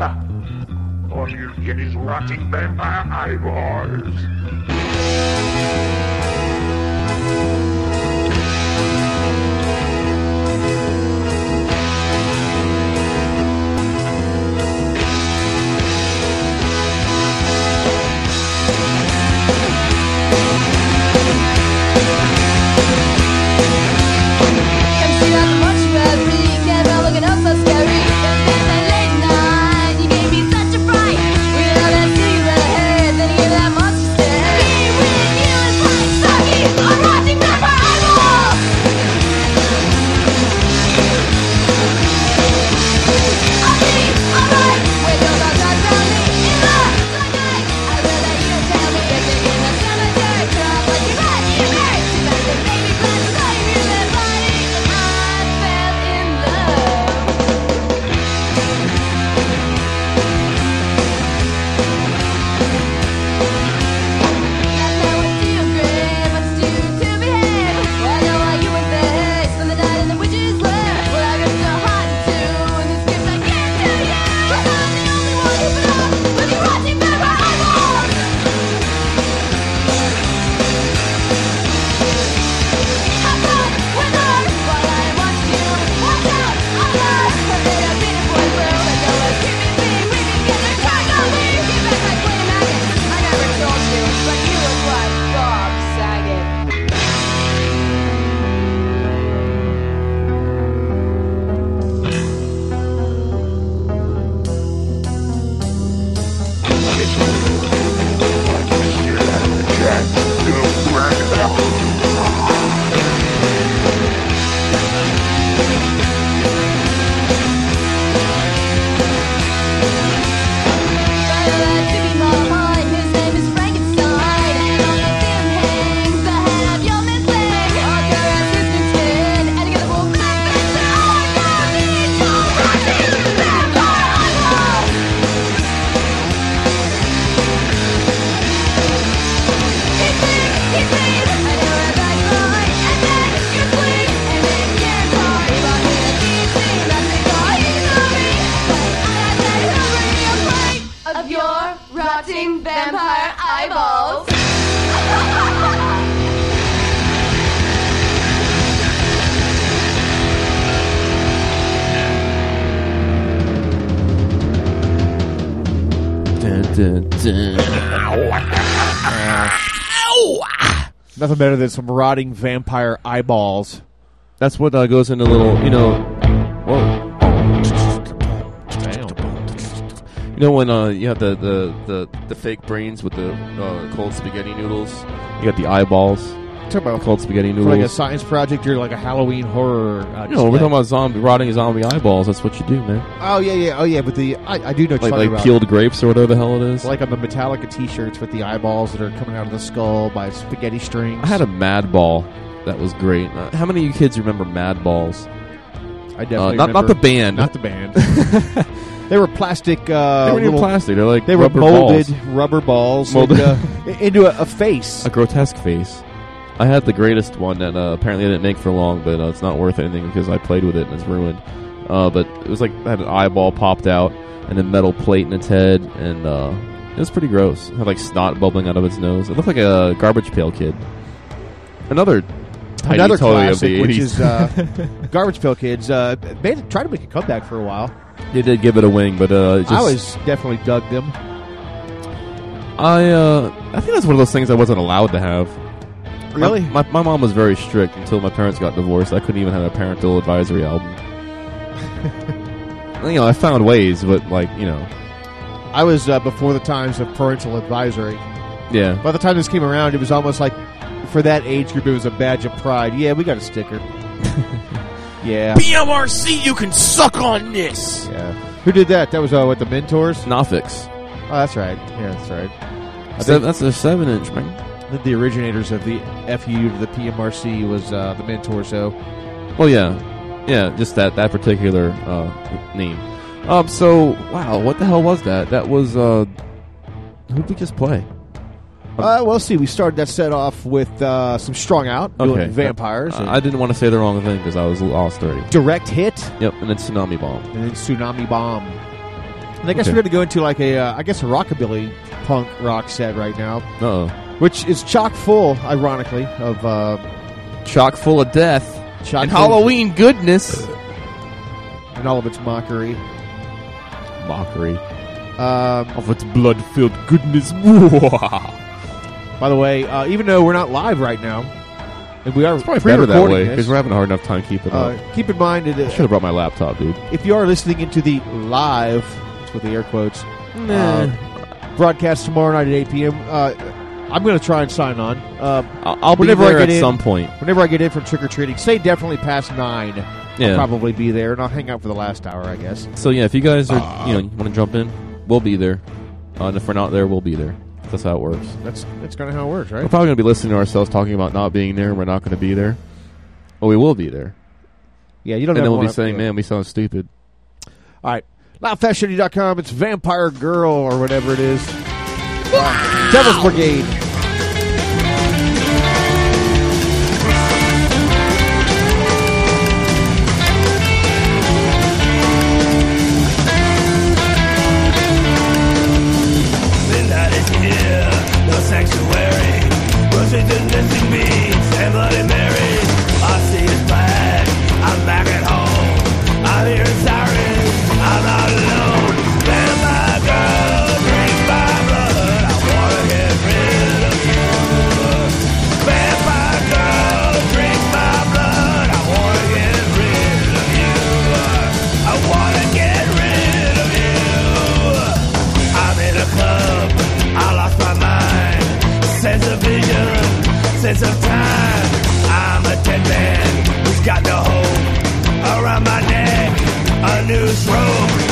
All you get is rotting vampire eyeballs. Better than some rotting vampire eyeballs. That's what uh, goes into little, you know. Whoa. You know when uh, you have the, the, the, the fake brains with the uh, cold spaghetti noodles? You got the eyeballs. Talk about cold spaghetti For noodles. like a science project or like a Halloween horror. Uh, you know, we're talking about zombie rotting zombie eyeballs. That's what you do, man. Oh yeah, yeah, oh yeah. But the I, I do know Like like about. peeled grapes or whatever the hell it is. like on the Metallica T-shirts with the eyeballs that are coming out of the skull by spaghetti strings. I had a Mad Ball that was great. Uh, how many of you kids remember Mad Balls? I definitely not not the band, not the band. they were plastic. Uh, They weren't little- plastic. They're like they were molded balls. rubber balls Molded- and, uh, into a, a face. a grotesque face. I had the greatest one that uh, apparently I didn't make for long, but uh, it's not worth anything because I played with it and it's ruined. Uh, but it was like had an eyeball popped out and a metal plate in its head, and uh, it was pretty gross. It had like snot bubbling out of its nose. It looked like a garbage pail kid. Another tiny Another classic, which is uh, Garbage Pail Kids. Uh, made, tried to make a comeback for a while. they did give it a wing, but uh, just, I was definitely dug them. I uh, I think that's one of those things I wasn't allowed to have. Really? My, my, my mom was very strict until my parents got divorced. I couldn't even have a parental advisory album. you know, I found ways, but like you know, I was uh, before the times of parental advisory. yeah. By the time this came around, it was almost like for that age group, it was a badge of pride. Yeah, we got a sticker. yeah. PMRC, you can suck on this. Yeah. Who did that? That was uh, what the mentors. Nothix. Oh, that's right. Yeah, that's right. I think, that's a seven inch, man. I the originators of the FU to the PMRC was uh, the mentor. So Well, yeah, yeah, just that that particular uh, name. Um. So, wow, what the hell was that? That was uh, who did we just play? Uh, well, see, we started that set off with uh, some strung out, doing Okay, vampires, I, I didn't want to say the wrong thing because I was lost already. direct hit, Yep, and then tsunami bomb. and then tsunami bomb. And I guess Okay. we're going to go into like a, uh, I guess a rockabilly punk rock set right now. Uh-oh. Which is chock full, ironically, of uh, chock full of death chock and Halloween goodness and all of its mockery. mockery Um, of its blood-filled goodness. by the way, uh, even though we're not live right now, and we are It's probably better that way because we're having a hard enough time keeping uh, up. keep in mind that I uh, should have brought my laptop, dude. if you are listening into the live, that's with the air quotes, Nah. uh, broadcast tomorrow night at 8 p.m., uh, I'm going to try and sign on. Uh, I'll, I'll be whenever I there get at in- some point. Whenever I get in from trick or treating, say definitely past 9. Yeah. I'll probably be there, and I'll hang out for the last hour, I guess. So yeah, if you guys are, Uh, you know, you want to jump in, we'll be there. Uh, and if we're not there, we'll be there. That's how it works. That's that's kind of how it works, right? We're probably going to be listening to ourselves talking about not being there, and we're not going to be there. Well, we will be there. Yeah, you don't And then we'll be saying, "Man, we sound stupid." All right. LoudFastShitty.com. It's Vampire Girl or whatever it is. Devil's Brigade. Midnight is here, no sanctuary. Roses and missing beans and got the hope. Around my neck, a noose rope.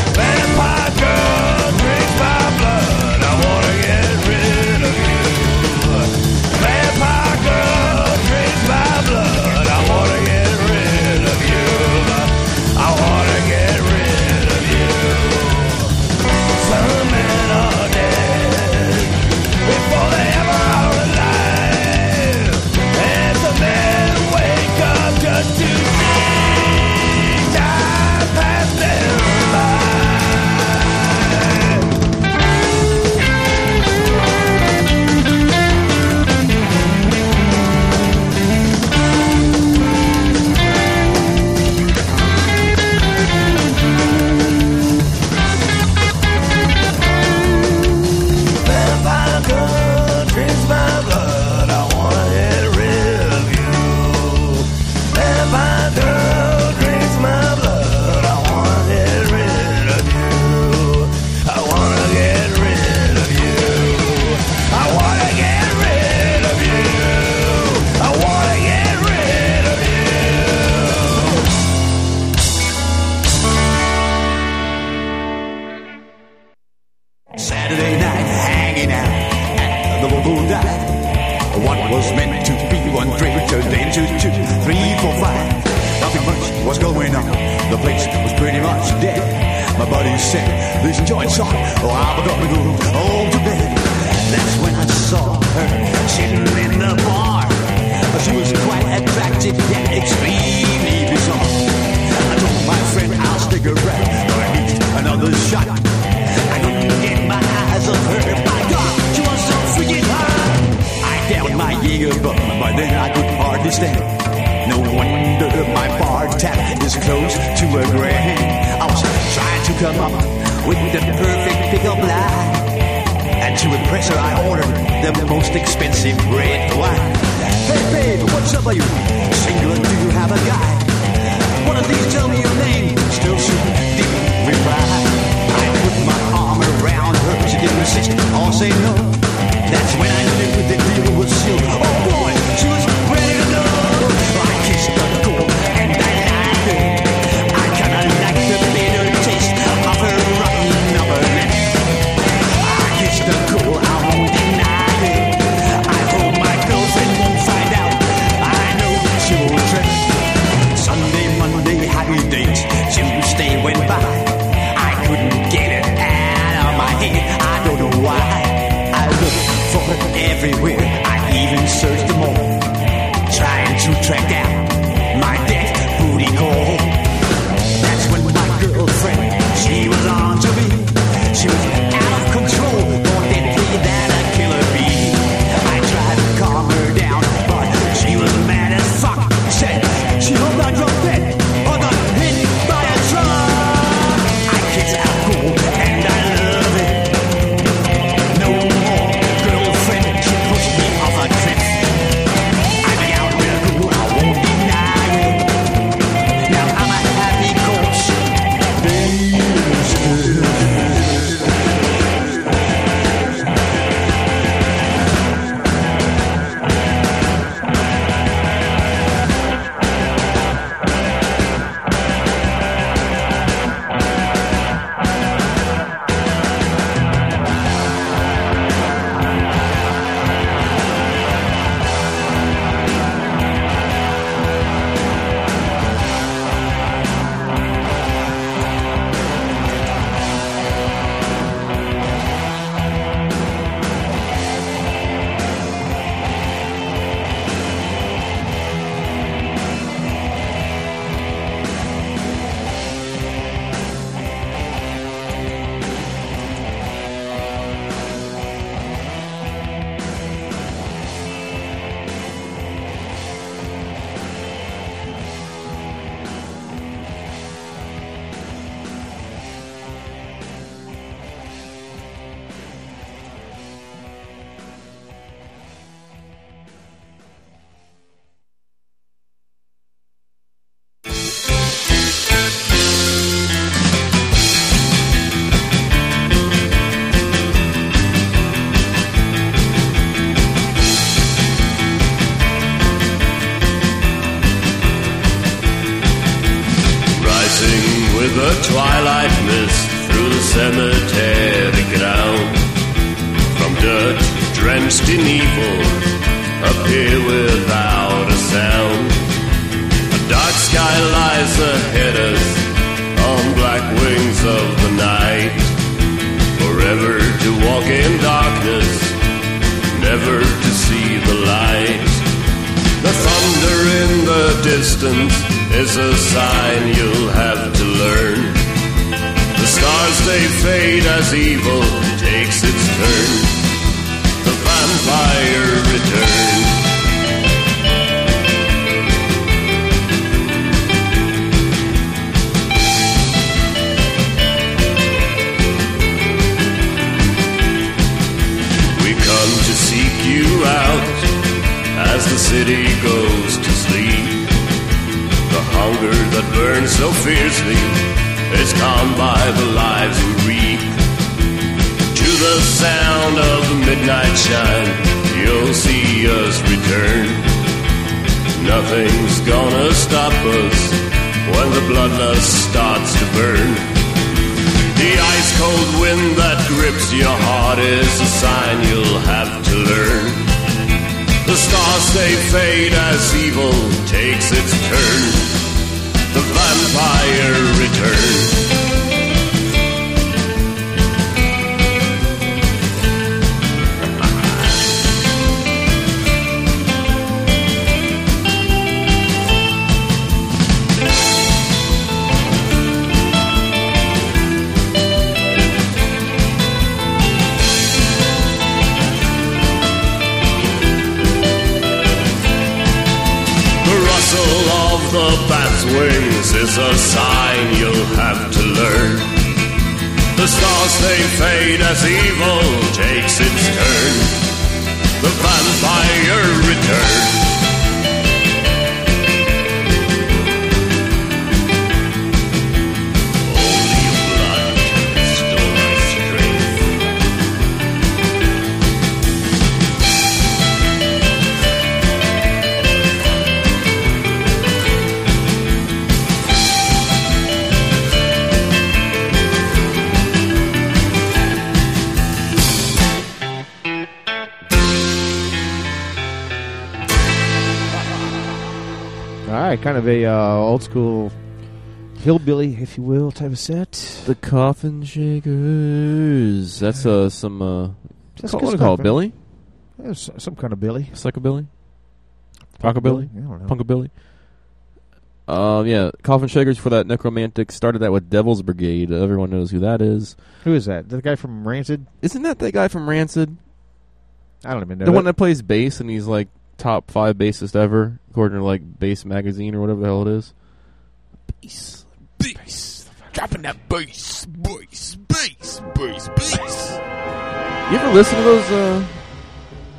You will, type of set. The Coffin Shakers. That's uh, some. Uh, That's what do you call it? Billy? Yeah, some kind of Billy. Psychobilly? Punkabilly? Rockabilly? I don't know. Punkabilly? Um, yeah, Coffin Shakers for that necromantic started that with Devil's Brigade. Everyone knows who that is. Who is that? The guy from Rancid? Isn't that the guy from Rancid? I don't even know. The that. one that plays bass and he's like top five bassist ever, according to like Bass Magazine or whatever the hell it is. Bass. Bass. Dropping that bass. Bass. Bass. Bass. Bass. You ever listen to those? Uh,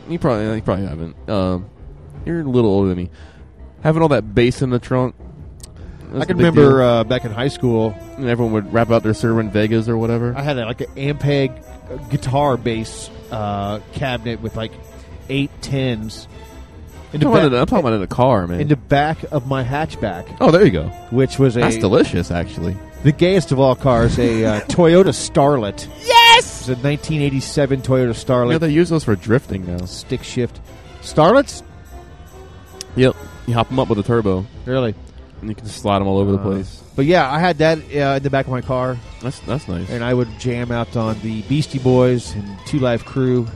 you probably you probably haven't. Um, you're a little older than me. Having all that bass in the trunk. I can remember uh, back in high school, and everyone would rap out their server in Vegas or whatever. I had a, like an Ampeg uh, guitar bass uh, cabinet with like eight tens. I'm talking about it- I'm talking about in a car, man. In the back of my hatchback. Oh, there you go. Which was a That's delicious, actually. The gayest of all cars, a uh, Toyota Starlet. Yes! It's a 1987 Toyota Starlet. Yeah, they use those for drifting now. Stick shift. Starlets? Yep. You hop them up with a turbo. Really? And you can slide them all over the Uh, place. But yeah, I had that uh, in the back of my car. That's that's nice. And I would jam out on the Beastie Boys and Two Live Crew.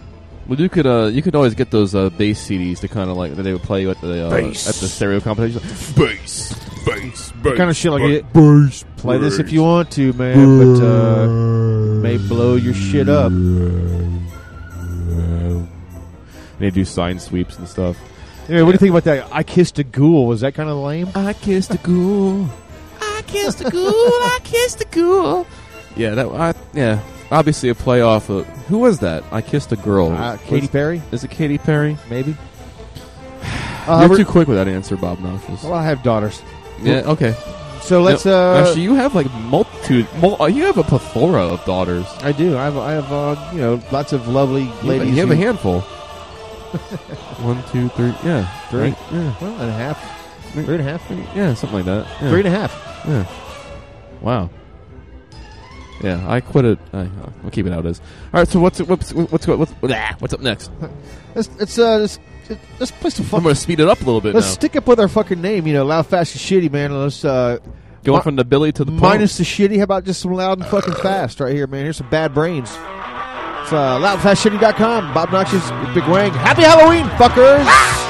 Well, you could uh, you could always get those uh, bass CDs to kind of like that they would play you at the uh, at the stereo competition. Bass. Bass. Bass. kind of shit like bass, it. bass, Play this if you want to, man, but uh, may blow your shit up. And they do sign sweeps and stuff. Anyway, what do you think about that? I kissed a ghoul. Was that kind of lame? I kissed a ghoul. I kissed a ghoul. I kissed a ghoul. Yeah, that I, yeah. Obviously a playoff. Of, who was that? I kissed a girl. Uh, Katy Perry? Is it Katy Perry? Maybe. You're too quick with that answer, Bob Noxious. Well, I have daughters. Yeah. Okay. So let's. No, uh, actually, you have like multitude. Mul- uh, you have a plethora of daughters. I do. I have. I have. Uh, you know, lots of lovely You have, ladies. you have a handful. One, two, three. Yeah, Three. Right? Yeah. Well, and a half. Three and a half. Yeah, something like that. Yeah. Three and a half. Yeah. Wow. Yeah, I quit it. I, I'll keep it how it is. All right, so what's what's what's what's what's, up next? Let's, let's, uh, let's, let's play some fucking... I'm going to speed it up a little bit Let's now. stick up with our fucking name, you know, loud, fast, and shitty, man. Let's uh, Going from the Billy to the minus the shitty. How about just some loud and fucking fast right here, man? Here's some bad brains. It's uh, loudfastshitty.com. Bob Noxious, Big Wang. Happy Halloween, fuckers!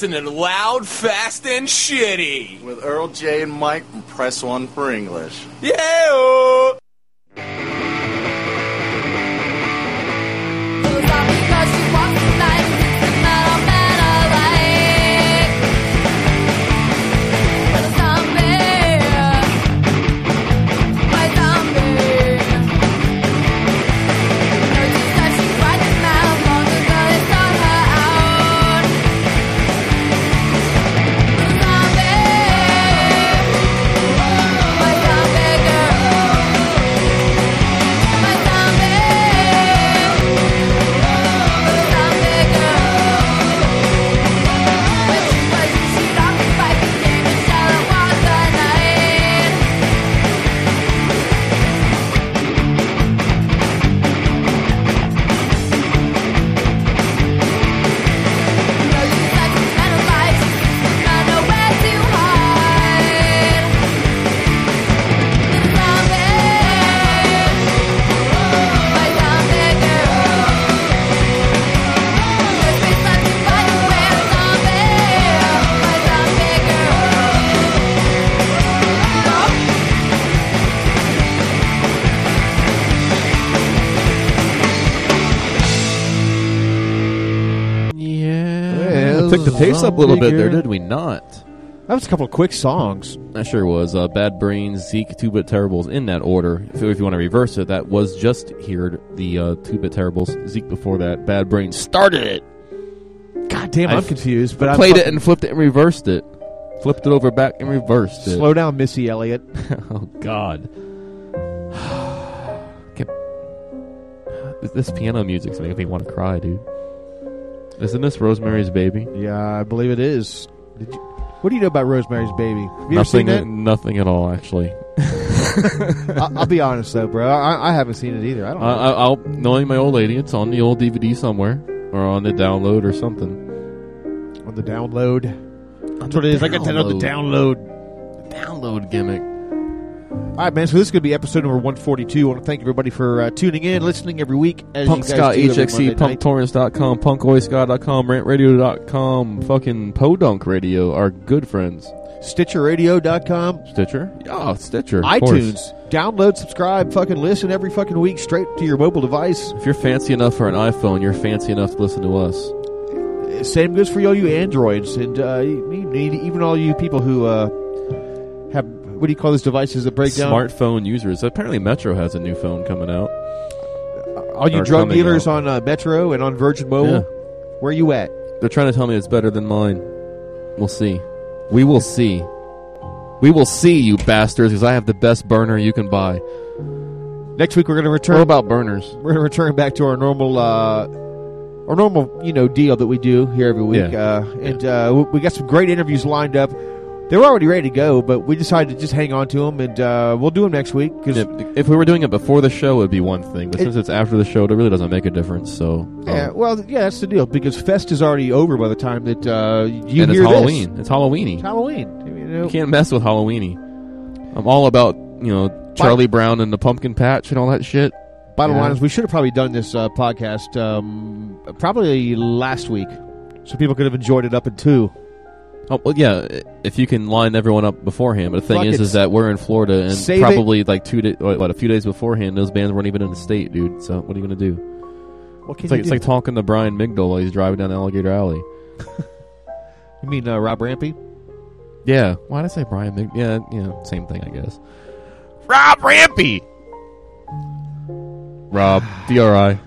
Listening to Loud, Fast, and Shitty. With Earl J and Mike from Press One for English. Yeah! Oh. Yeah, took the pace up a little bit there, did we not? That was a couple of quick songs. That sure was. Uh, Bad Brains, Zeke, Two Bit Terribles in that order. If, if you want to reverse it, that was just here. The uh, Two Bit Terribles, Zeke before that. Bad Brains started it. God damn, I'm I've confused. But I played it and flipped it and reversed it. Flipped it over back and reversed it. Slow down, Missy Elliott. oh God. This- This piano music's making me want to cry, dude. Isn't this Rosemary's Baby? Yeah, I believe it is. Did you, what do you know about Rosemary's Baby? Have you nothing, ever seen nothing at all, actually. that? I, I'll be honest though, bro. I, I haven't seen it either. I don't I, know. I, I'll knowing my old lady, it's on the old DVD somewhere or on the download or something. on the download. That's what it is. I got that on the download. Download gimmick. All right, man. So this is going to be episode number 142. I want to thank everybody for uh, tuning in, listening every week. As Punk you guys Scott HXC, punktorrents.com, punkoyscott.com, rantradio.com, fucking Podunk Radio, our good friends. StitcherRadio.com. Stitcher? Yeah, Stitcher. of course. iTunes. Download, subscribe, fucking listen every fucking week straight to your mobile device. If you're fancy enough for an iPhone, you're fancy enough to listen to us. Same goes for all you androids and uh, you- you need- even all you people who uh, what do you call those devices that break down? Smartphone users. Apparently, Metro has a new phone coming out. All you Or drug coming dealers out. on uh, Metro and on Virgin Mobile. Yeah. Where you at? They're trying to tell me it's better than mine. We'll see. We will see. We will see, you bastards, because I have the best burner you can buy. Next week we're going to return. What about burners? We're going to return back to our normal, uh, our normal, you know, deal that we do here every week. Yeah. Uh, and uh, we- we got some great interviews lined up. They were already ready to go, but we decided to just hang on to them, and uh, we'll do them next week. Cause If, if we were doing it before the show, it would be one thing. But It- since it's after the show, it really doesn't make a difference. So, um, yeah, well, yeah, that's the deal because Fest is already over by the time that uh, you and hear it's this. Halloween. It's Halloweeny. It's Halloween. You know, You can't mess with Halloweeny. I'm all about you know Charlie Brown and the pumpkin patch and all that shit. Bottom Yeah. line is, we should have probably done this uh, podcast um, probably last week, so people could have enjoyed it up in two. Oh, well, yeah, if you can line everyone up beforehand. But the thing Fuck is, it. is that we're in Florida, and Save probably like two, da- what, what, a few days beforehand, those bands weren't even in the state, dude. So what are you gonna do? What can It's like you it's like talking to Brian Migdol while he's driving down Alligator Alley. You mean uh, Rob Rampy? Yeah, why did I say Brian Migdol? Yeah, yeah, same thing, I guess. Rob Rampy. Rob, DRI.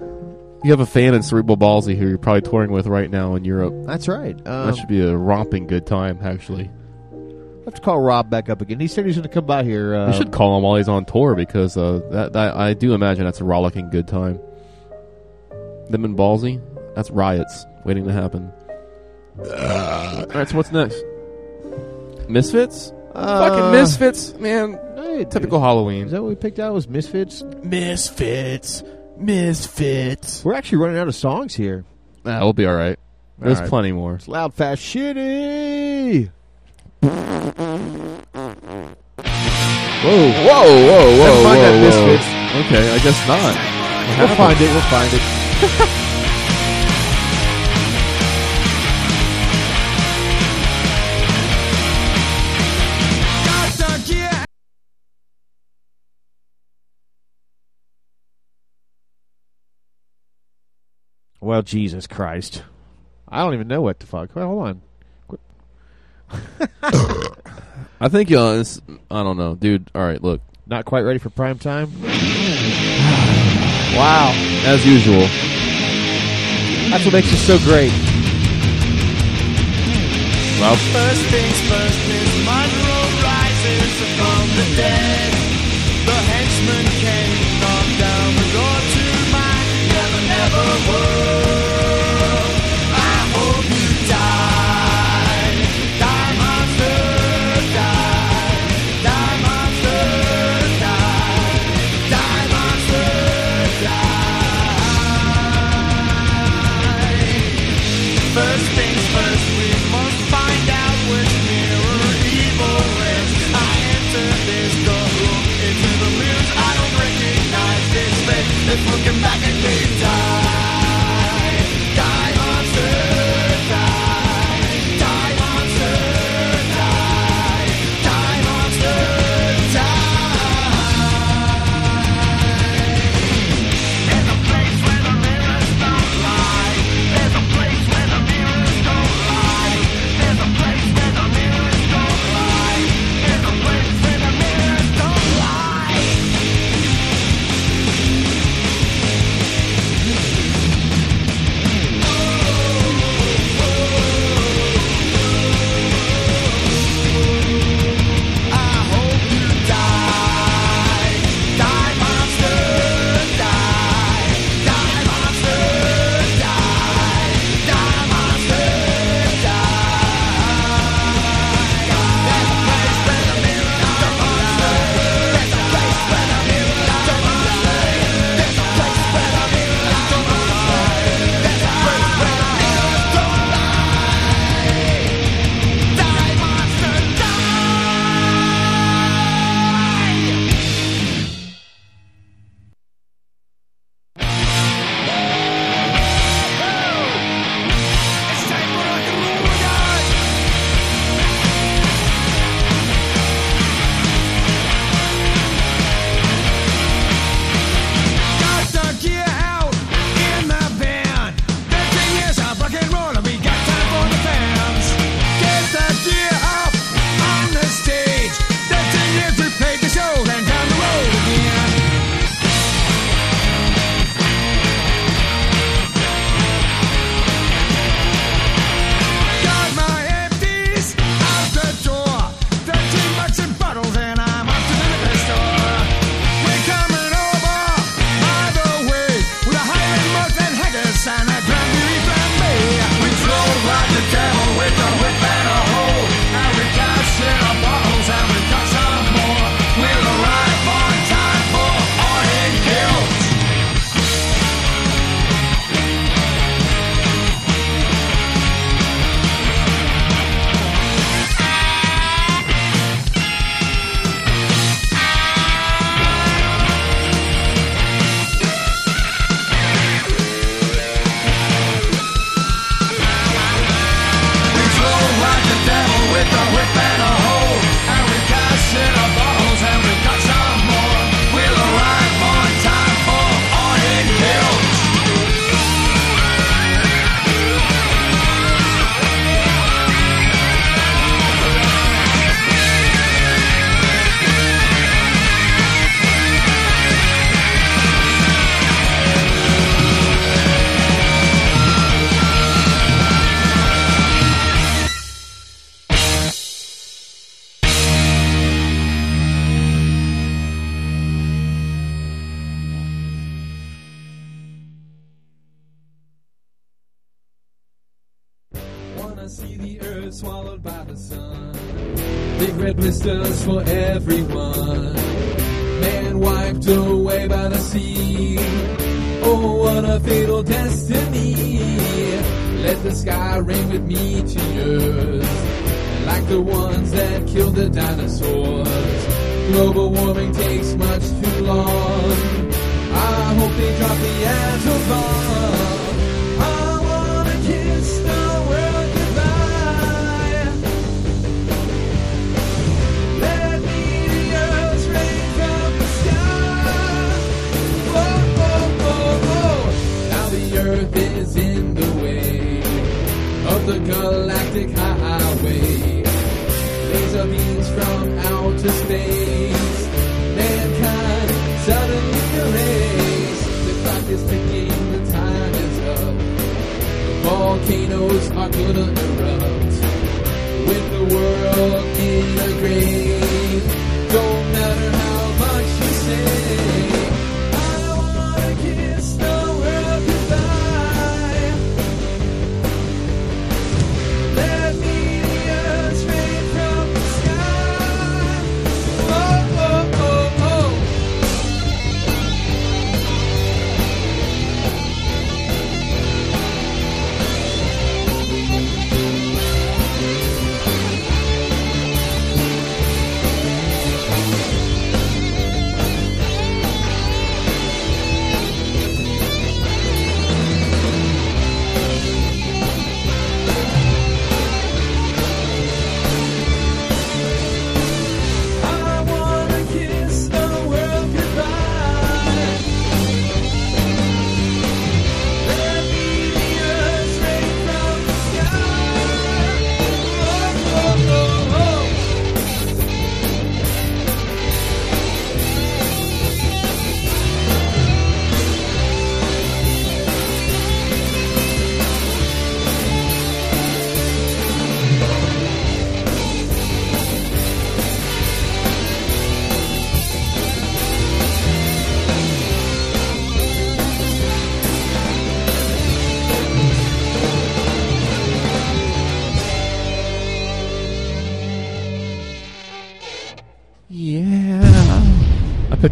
You have a fan in Cerebral Ballzy who you're probably touring with right now in Europe. That's right. Um, that should be a romping good time, actually. I have to call Rob back up again. He said he's going to come by here. Uh, You should call him while he's on tour because uh, that, that I do imagine that's a rollicking good time. Them and Ballsy, that's riots waiting to happen. All right, so what's next? Misfits? Uh, Fucking Misfits, man. Hey, Typical Halloween. Is that what we picked out? Was Misfits? Misfits. Misfits. We're actually running out of songs here. Nah, we'll be all right. There's All right. plenty more. It's loud, fast, shitty. Whoa, whoa, whoa, whoa, Never mind whoa, that whoa. Misfits. Okay, I guess not. We'll find it. We'll find it. Well, Jesus Christ. I don't even know what the fuck. Well, hold on. I think you uh, it's, I don't know, dude. All right, look. Not quite ready for prime time? wow. As usual. That's what makes it so great. Well, First things first, Miss Monroe rises from the dead. The henchman came, knocked down the door to my never, never world. Are gonna erupt. With the world in a grave. Don't matter how much you say.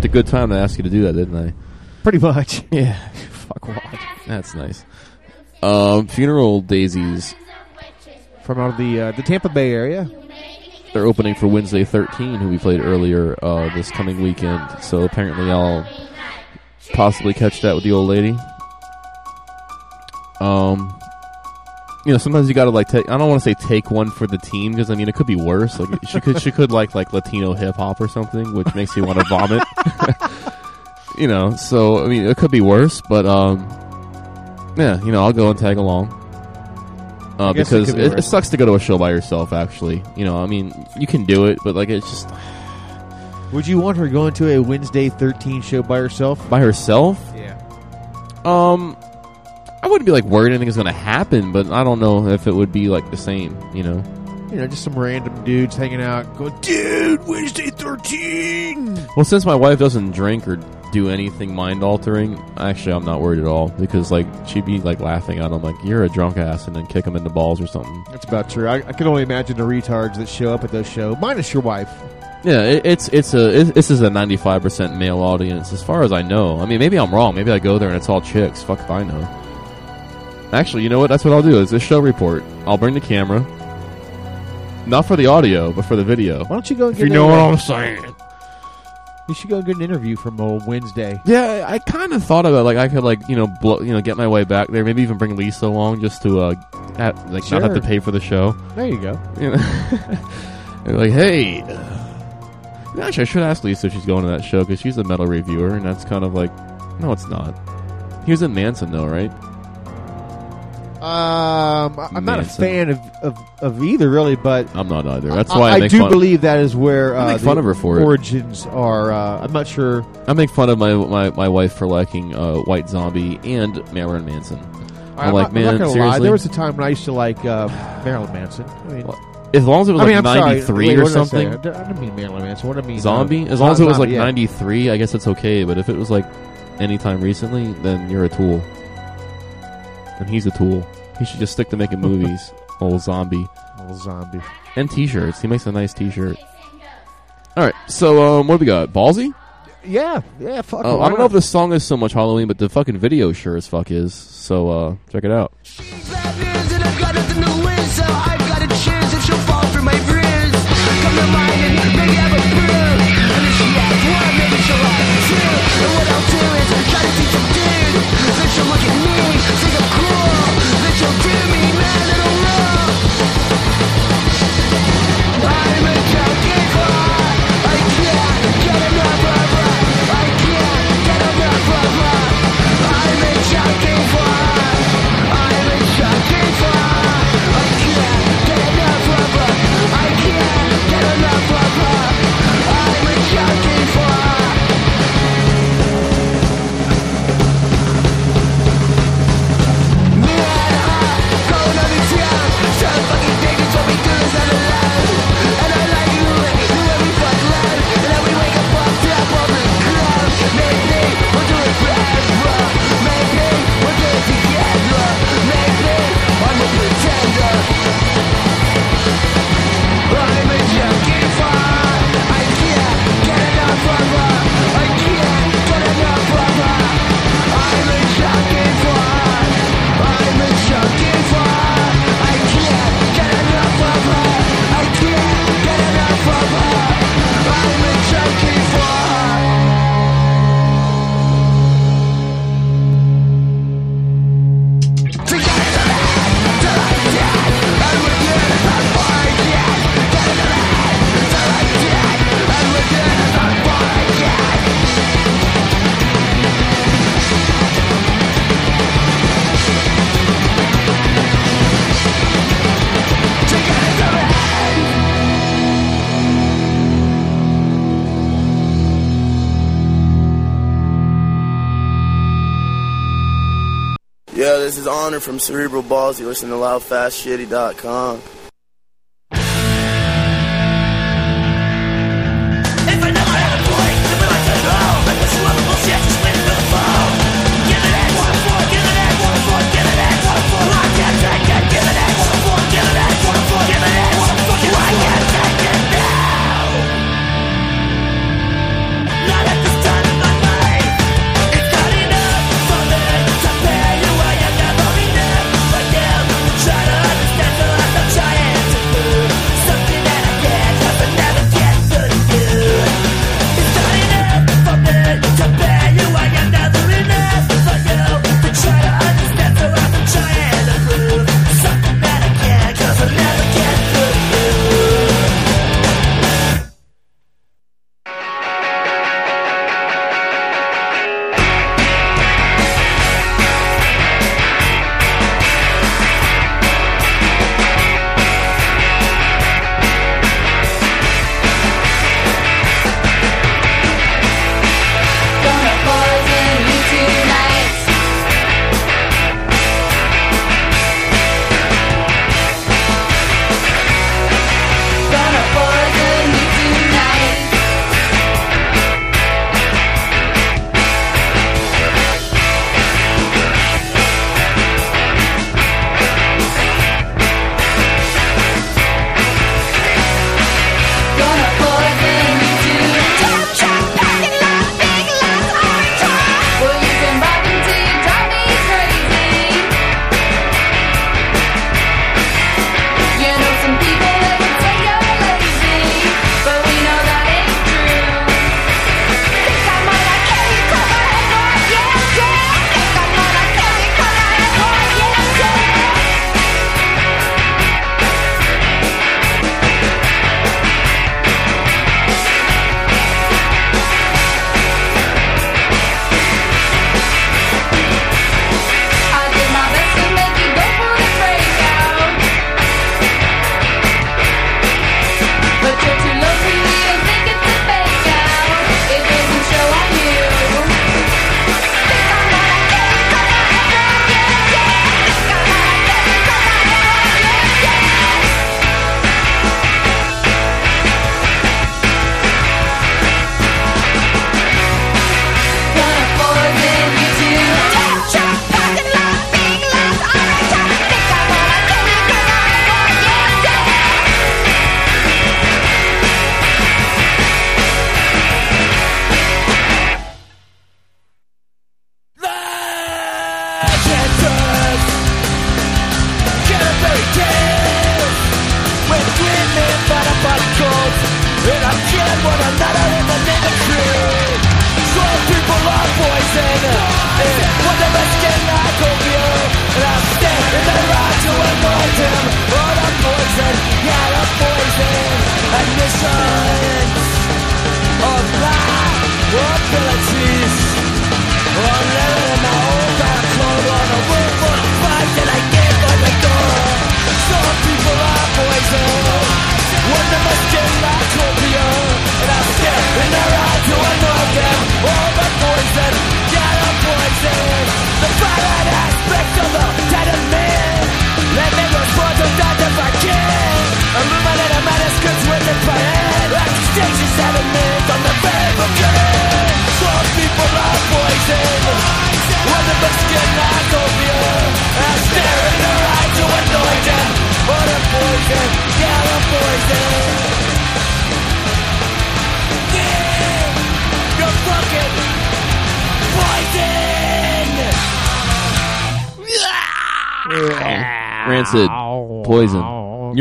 A good time to ask you to do that, didn't I? Pretty much. Yeah. Fuck what? That's nice. Um, Funeral Daisies. From out of the uh, the Tampa Bay area. They're opening for Wednesday 13, who we played earlier uh, this coming weekend. So apparently I'll possibly catch that with the old lady. Um, you know, sometimes you gotta like take. I don't want to say take one for the team because I mean it could be worse. Like she could she could like like Latino hip hop or something, which makes you want to vomit. you know, so I mean it could be worse, but um, yeah, you know I'll go and tag along. Uh, guess it because be it, it sucks to go to a show by yourself. Actually, you know, I mean, you can do it, but like it's just Would you want her going to a Wednesday 13 show by herself? by herself. Yeah. Um, wouldn't be like worried anything is going to happen, but I don't know if it would be like the same. You know, You know, just some random dudes hanging out, going, dude, Wednesday 13. well, since my wife doesn't drink or do anything mind altering, actually, I'm not worried at all because like she'd be like laughing at him, like you're a drunk ass, and then kick him in the balls or something. That's about true. I, I can only imagine the retards that show up at those shows, minus your wife. Yeah, it, it's it's a it, this is a 95 percent male audience as far as I know. I mean, maybe I'm wrong. Maybe I go there and it's all chicks. Fuck if I know. Actually, you know what? That's what I'll do. Is this show report? I'll bring the camera, not for the audio, but for the video. Why don't you go and If get you know a- what I'm saying. You should go and get an interview from old Wednesday. Yeah, I kind of thought about like I could like you know blow, you know get my way back there. Maybe even bring Lisa along just to uh have, like not have to pay for the show. There you go. You know? And like, hey, actually, I should ask Lisa if she's going to that show because she's a metal reviewer, and that's kind of like, no, it's not. He was in Manson though, right? Um, I- I'm not a Manson. fan of, of, of either, really, but I'm not either. That's why I, make do fun. believe that is where uh, make fun the of her for it. origins are. Uh, I'm not sure. I make fun of my my, my wife for liking uh, White Zombie and Marilyn Manson. I'm, like, not, man, I'm not gonna seriously. lie. There was a time when I used to like uh, Marilyn Manson. I mean, as long as it was I mean, like I'm sorry. 93 Wait, or what did I say? something. I d- I didn't mean Marilyn Manson. What do I mean, Zombie. uh, As long as it was zombie, like yeah. 93, I guess it's okay. But if it was like any time recently, then you're a tool. And he's a tool. He should just stick to making movies. Old zombie. Old zombie. And t-shirts. He makes a nice t-shirt. All right. So um, what do we got? Ballzy. Yeah, yeah. Fuck. Oh, why I don't know if the song is so much Halloween, but the fucking video sure as fuck is. So uh, check it out. and I've got nothing to win, so I've got to choose if she'll fall for my bruise. Come to mind and maybe have a brew. And if she has one, maybe she'll have two. And what I'll do is try to teach a dude. Then she'll look at me, I'm a clown. Honor from Cerebral Ballzy. You listen to loudfastshitty.com.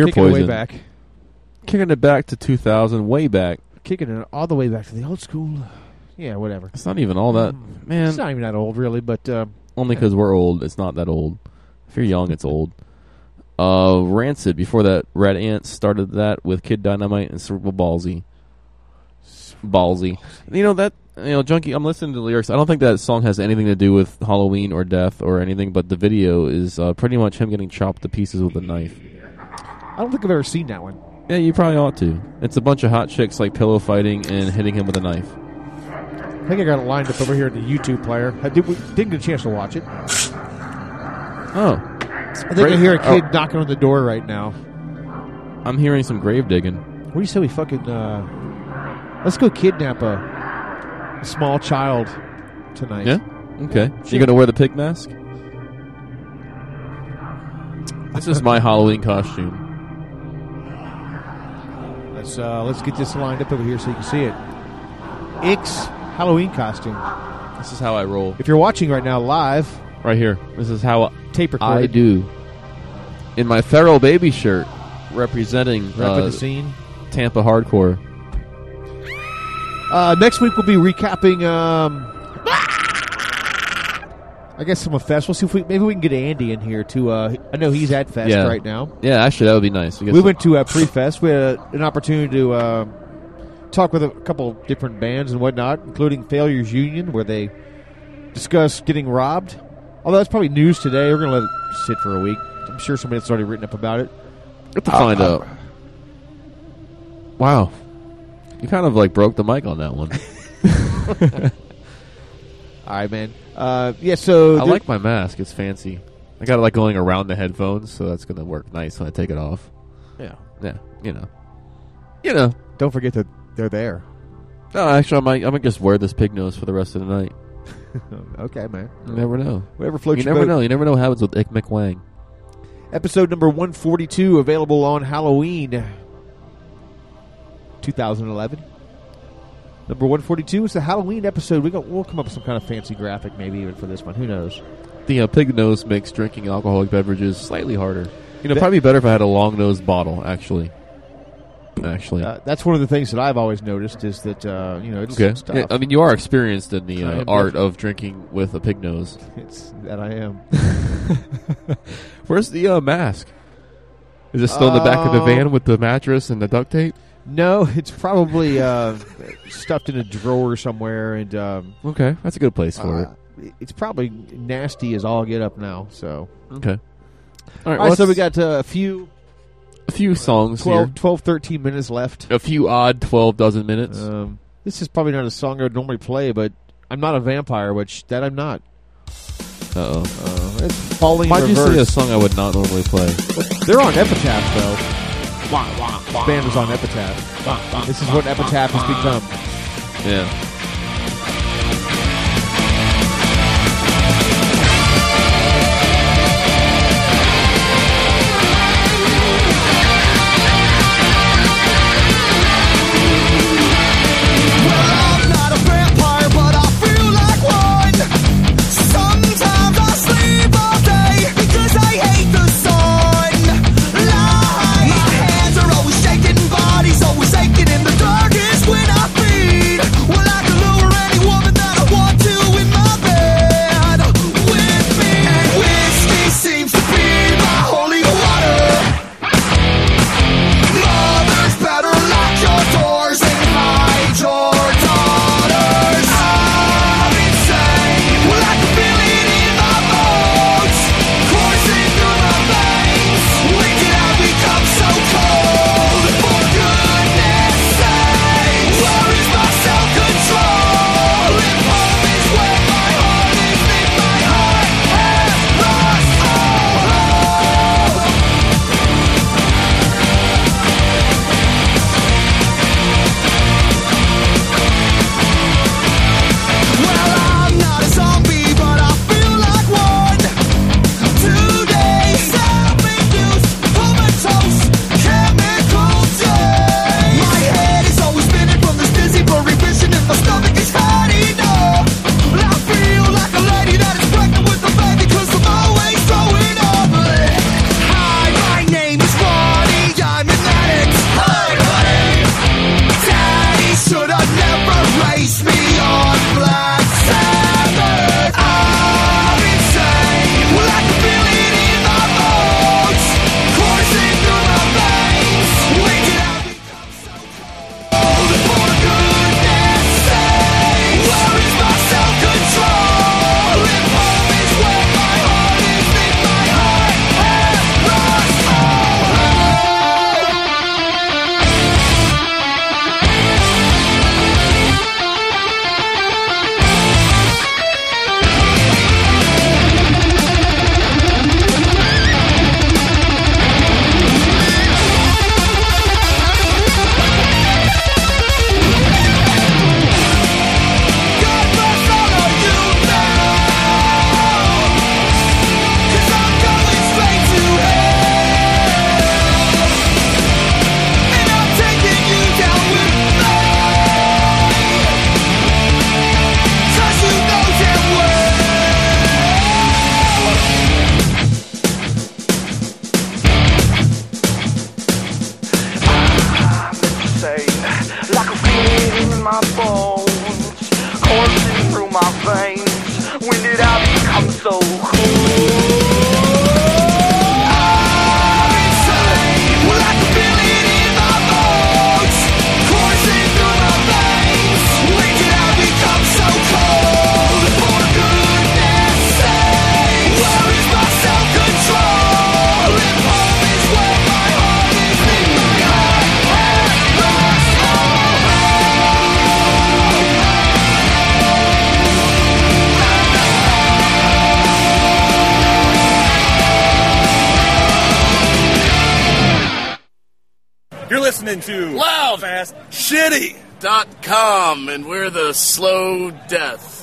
Kicking it way back. Kicking it back to 2000, way back. Kicking it all the way back to the old school. Yeah, whatever. It's not even all that, man. It's not even that old, really, but uh, Only because we're old. It's not that old. If you're young, it's old. Uh, Rancid. Before that, Red Ants started that with Kid Dynamite and Cerebral Ballzy. Ballzy. You know that you know, Junkie. I'm listening to the lyrics. I don't think that song has anything to do with Halloween or death or anything. But the video is uh, pretty much him getting chopped to pieces with a knife. I don't think I've ever seen that one. Yeah, you probably ought to. It's a bunch of hot chicks like pillow fighting and hitting him with a knife. I think I got it lined up over here in the YouTube player. I did, we didn't get a chance to watch it. Oh. I think I hear a kid knocking on the door right now. I'm hearing some grave digging. What do you say we fucking uh, let's go kidnap a, a small child tonight? Yeah. Okay. Sure. You gonna wear the pig mask? This is my Halloween costume. Let's uh, let's get this lined up over here so you can see it. Ix Halloween costume. This is how I roll. If you're watching right now live, Right here. This is how tape I recorded. do. In my feral baby shirt, representing uh, the scene. Tampa hardcore. Uh, next week we'll be recapping. Um, I guess some of Fest. We'll see if we maybe we can get Andy in here to. Uh, I know he's at Fest yeah. right now. Yeah, actually, that would be nice. We went to uh, pre-fest. We had uh, an opportunity to uh, talk with a couple different bands and whatnot, including Failures Union, where they discussed getting robbed. Although that's probably news today. We're going to let it sit for a week. I'm sure somebody that's already written up about it. Have to find out. Wow. You kind of like broke the mic on that one. All right, man. Uh, yeah, so I like my mask. It's fancy. I got it like going around the headphones, so that's going to work nice when I take it off. Yeah. Yeah. You know. You know. Don't forget that they're there. No, actually, I might. I might just wear this pig nose for the rest of the night. okay, man. You never know. Whatever floats You your never boat. know. You never know what happens with Ick McWang. Episode number 142, available on Halloween 2011. Number 142 is the Halloween episode. We go, we'll come up with some kind of fancy graphic maybe even for this one. Who knows? The uh, pig nose makes drinking alcoholic beverages slightly harder. You know, That- probably better if I had a long nosed bottle. Actually, actually, Uh, that's one of the things that I've always noticed is that, uh, you know, it's okay. Yeah, I mean, you are experienced in the uh, art definitely- of drinking with a pig nose. It's that I am. Where's the uh, mask? Is it still in the back of the Uh, van with the mattress and the duct tape? No, it's probably uh, stuffed in a drawer somewhere. And um, Okay, that's a good place for uh, It's probably nasty as all get up now. So Okay. All All right, right, so we got uh, a few A few songs 12, here. 12, 13 minutes left. A few odd twelve dozen minutes. Um, this is probably not a song I would normally play, but I'm not a vampire, which that I'm not. Uh oh. Uh, it's falling. Why'd in you say a song I would not normally play? They're on Epitaph though. This band is on Epitaph. This is what Epitaph has become. Yeah.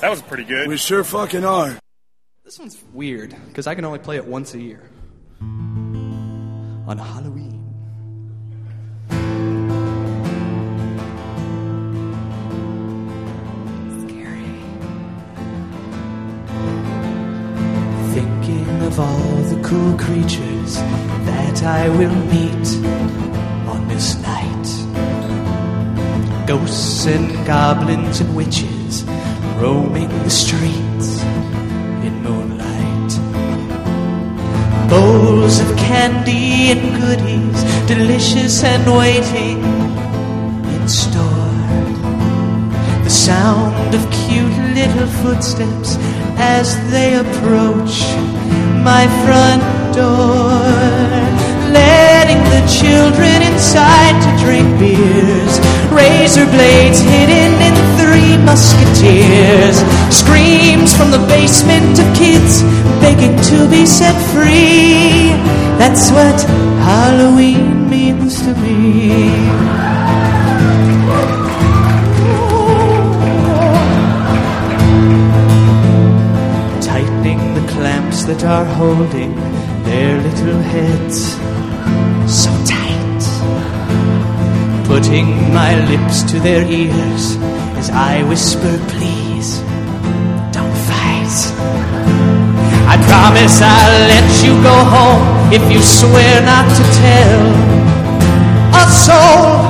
That was pretty good. We sure fucking are. This one's weird because I can only play it once a year. On Halloween. Scary. Thinking of all the cool creatures that I will meet on this night. Ghosts and goblins and witches roaming the streets in moonlight. Bowls of candy and goodies, delicious and waiting in store. The sound of cute little footsteps as they approach my front door. Letting the children inside to drink beers. Razor blades hidden in three musketeers. Screams from the basement of kids begging to be set free. That's what Halloween means to me. tightening the clamps that are holding their little heads Putting my lips to their ears as I whisper, please don't fight. I promise I'll let you go home if you swear not to tell a soul.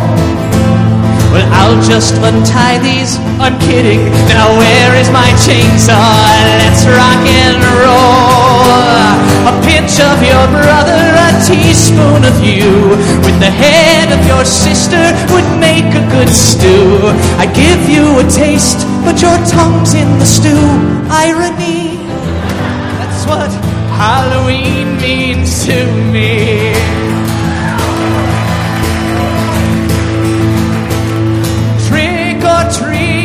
Well, I'll just untie these. I'm kidding. Now, where is my chainsaw? Let's rock and roll. A pinch of your brother, a teaspoon of you. With the head of your sister would make a good stew. I give you a taste, but your tongue's in the stew. Irony. That's what Halloween means to me. Trick or treat,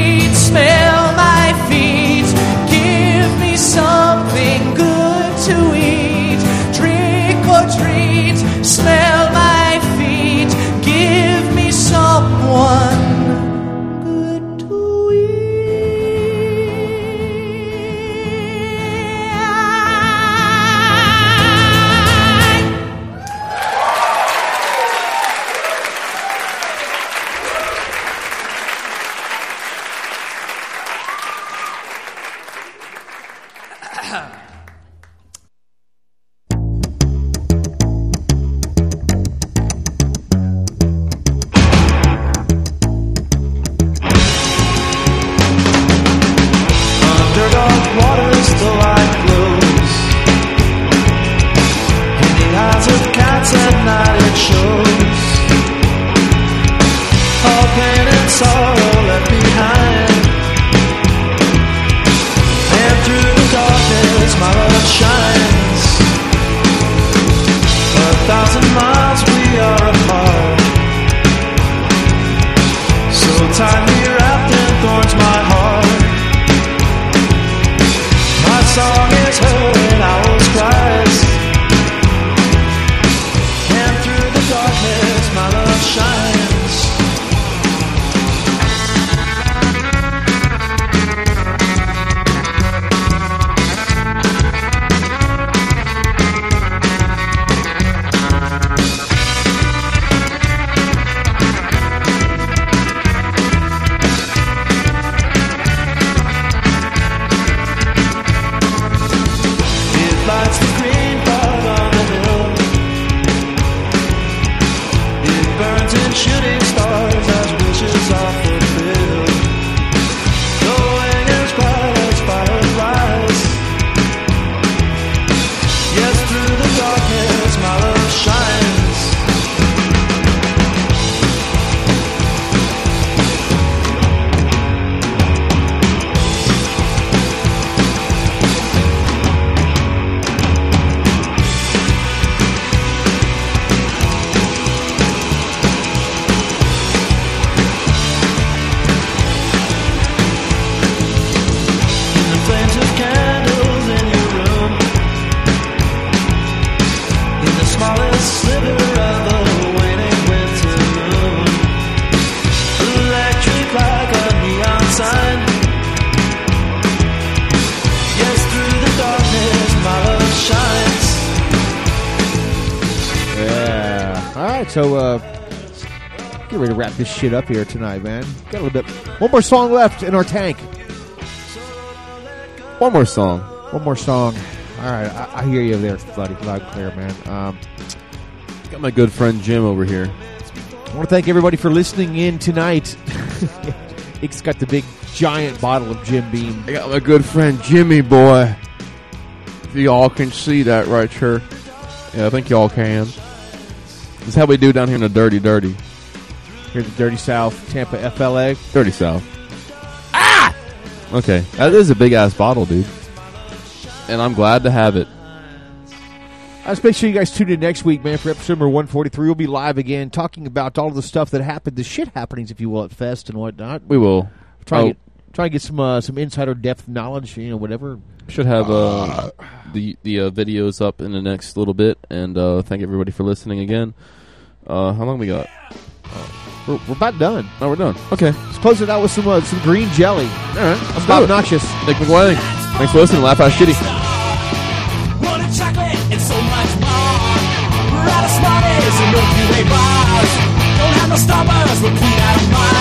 So, uh, get ready to wrap this shit up here tonight, man. Got a little bit. One more song left in our tank. One more song. One more song. All right, I, I hear you there, buddy, loud clear, man. Um, Got my good friend Jim over here. I want to thank everybody for listening in tonight. It's got the big giant bottle of Jim Beam. I got my good friend Jimmy boy. If y'all can see that right here. Yeah, I think y'all can. This is how we do down here in the Dirty Dirty. Here at the Dirty South, Tampa FLA. Dirty South. Ah! Okay, that is a big ass bottle, dude. And I'm glad to have it. Let's make sure you guys tune in next week, man, for episode number 143. We'll be live again talking about all of the stuff that happened, the shit happenings, if you will, at Fest and whatnot. We will. Try, Oh. And, get, try and get some uh, some insider depth knowledge, you know, whatever. Should have uh, the the uh, videos up in the next little bit, and uh, thank everybody for listening again. Uh, how long we got? We're, we're about done. Oh, we're done. Okay, Let's close it out with some uh, some green jelly. all right. Let's Stop do it. obnoxious. Nick McWang. Thanks for listening. Laugh out shitty. Wanted chocolate and so much more. We're out of Smarties and Milky Way bars. Don't have no Starburst, we're clean out of Mars.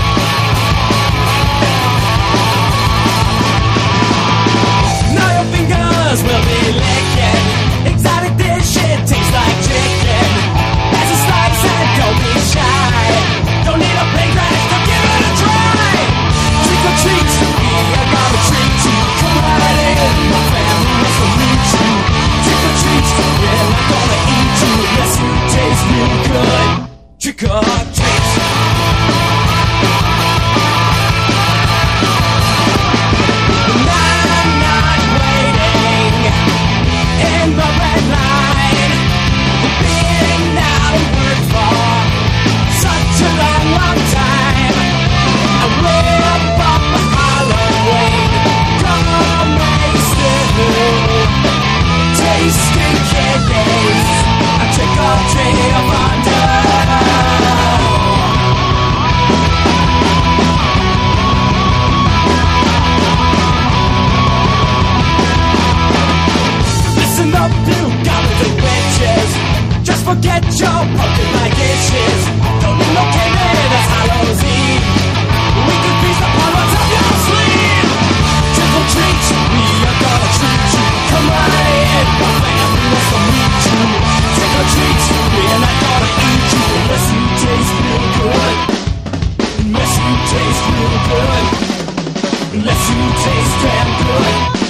this tastes real good. Trick or treat. I'm not waiting in the red line. Been out of work for such a long, time. I up a forget your broken like issues. Don't need no candy, that's Halloween. treats. Me and I gotta eat you unless you taste real good. Unless you taste real good. Unless you taste damn good.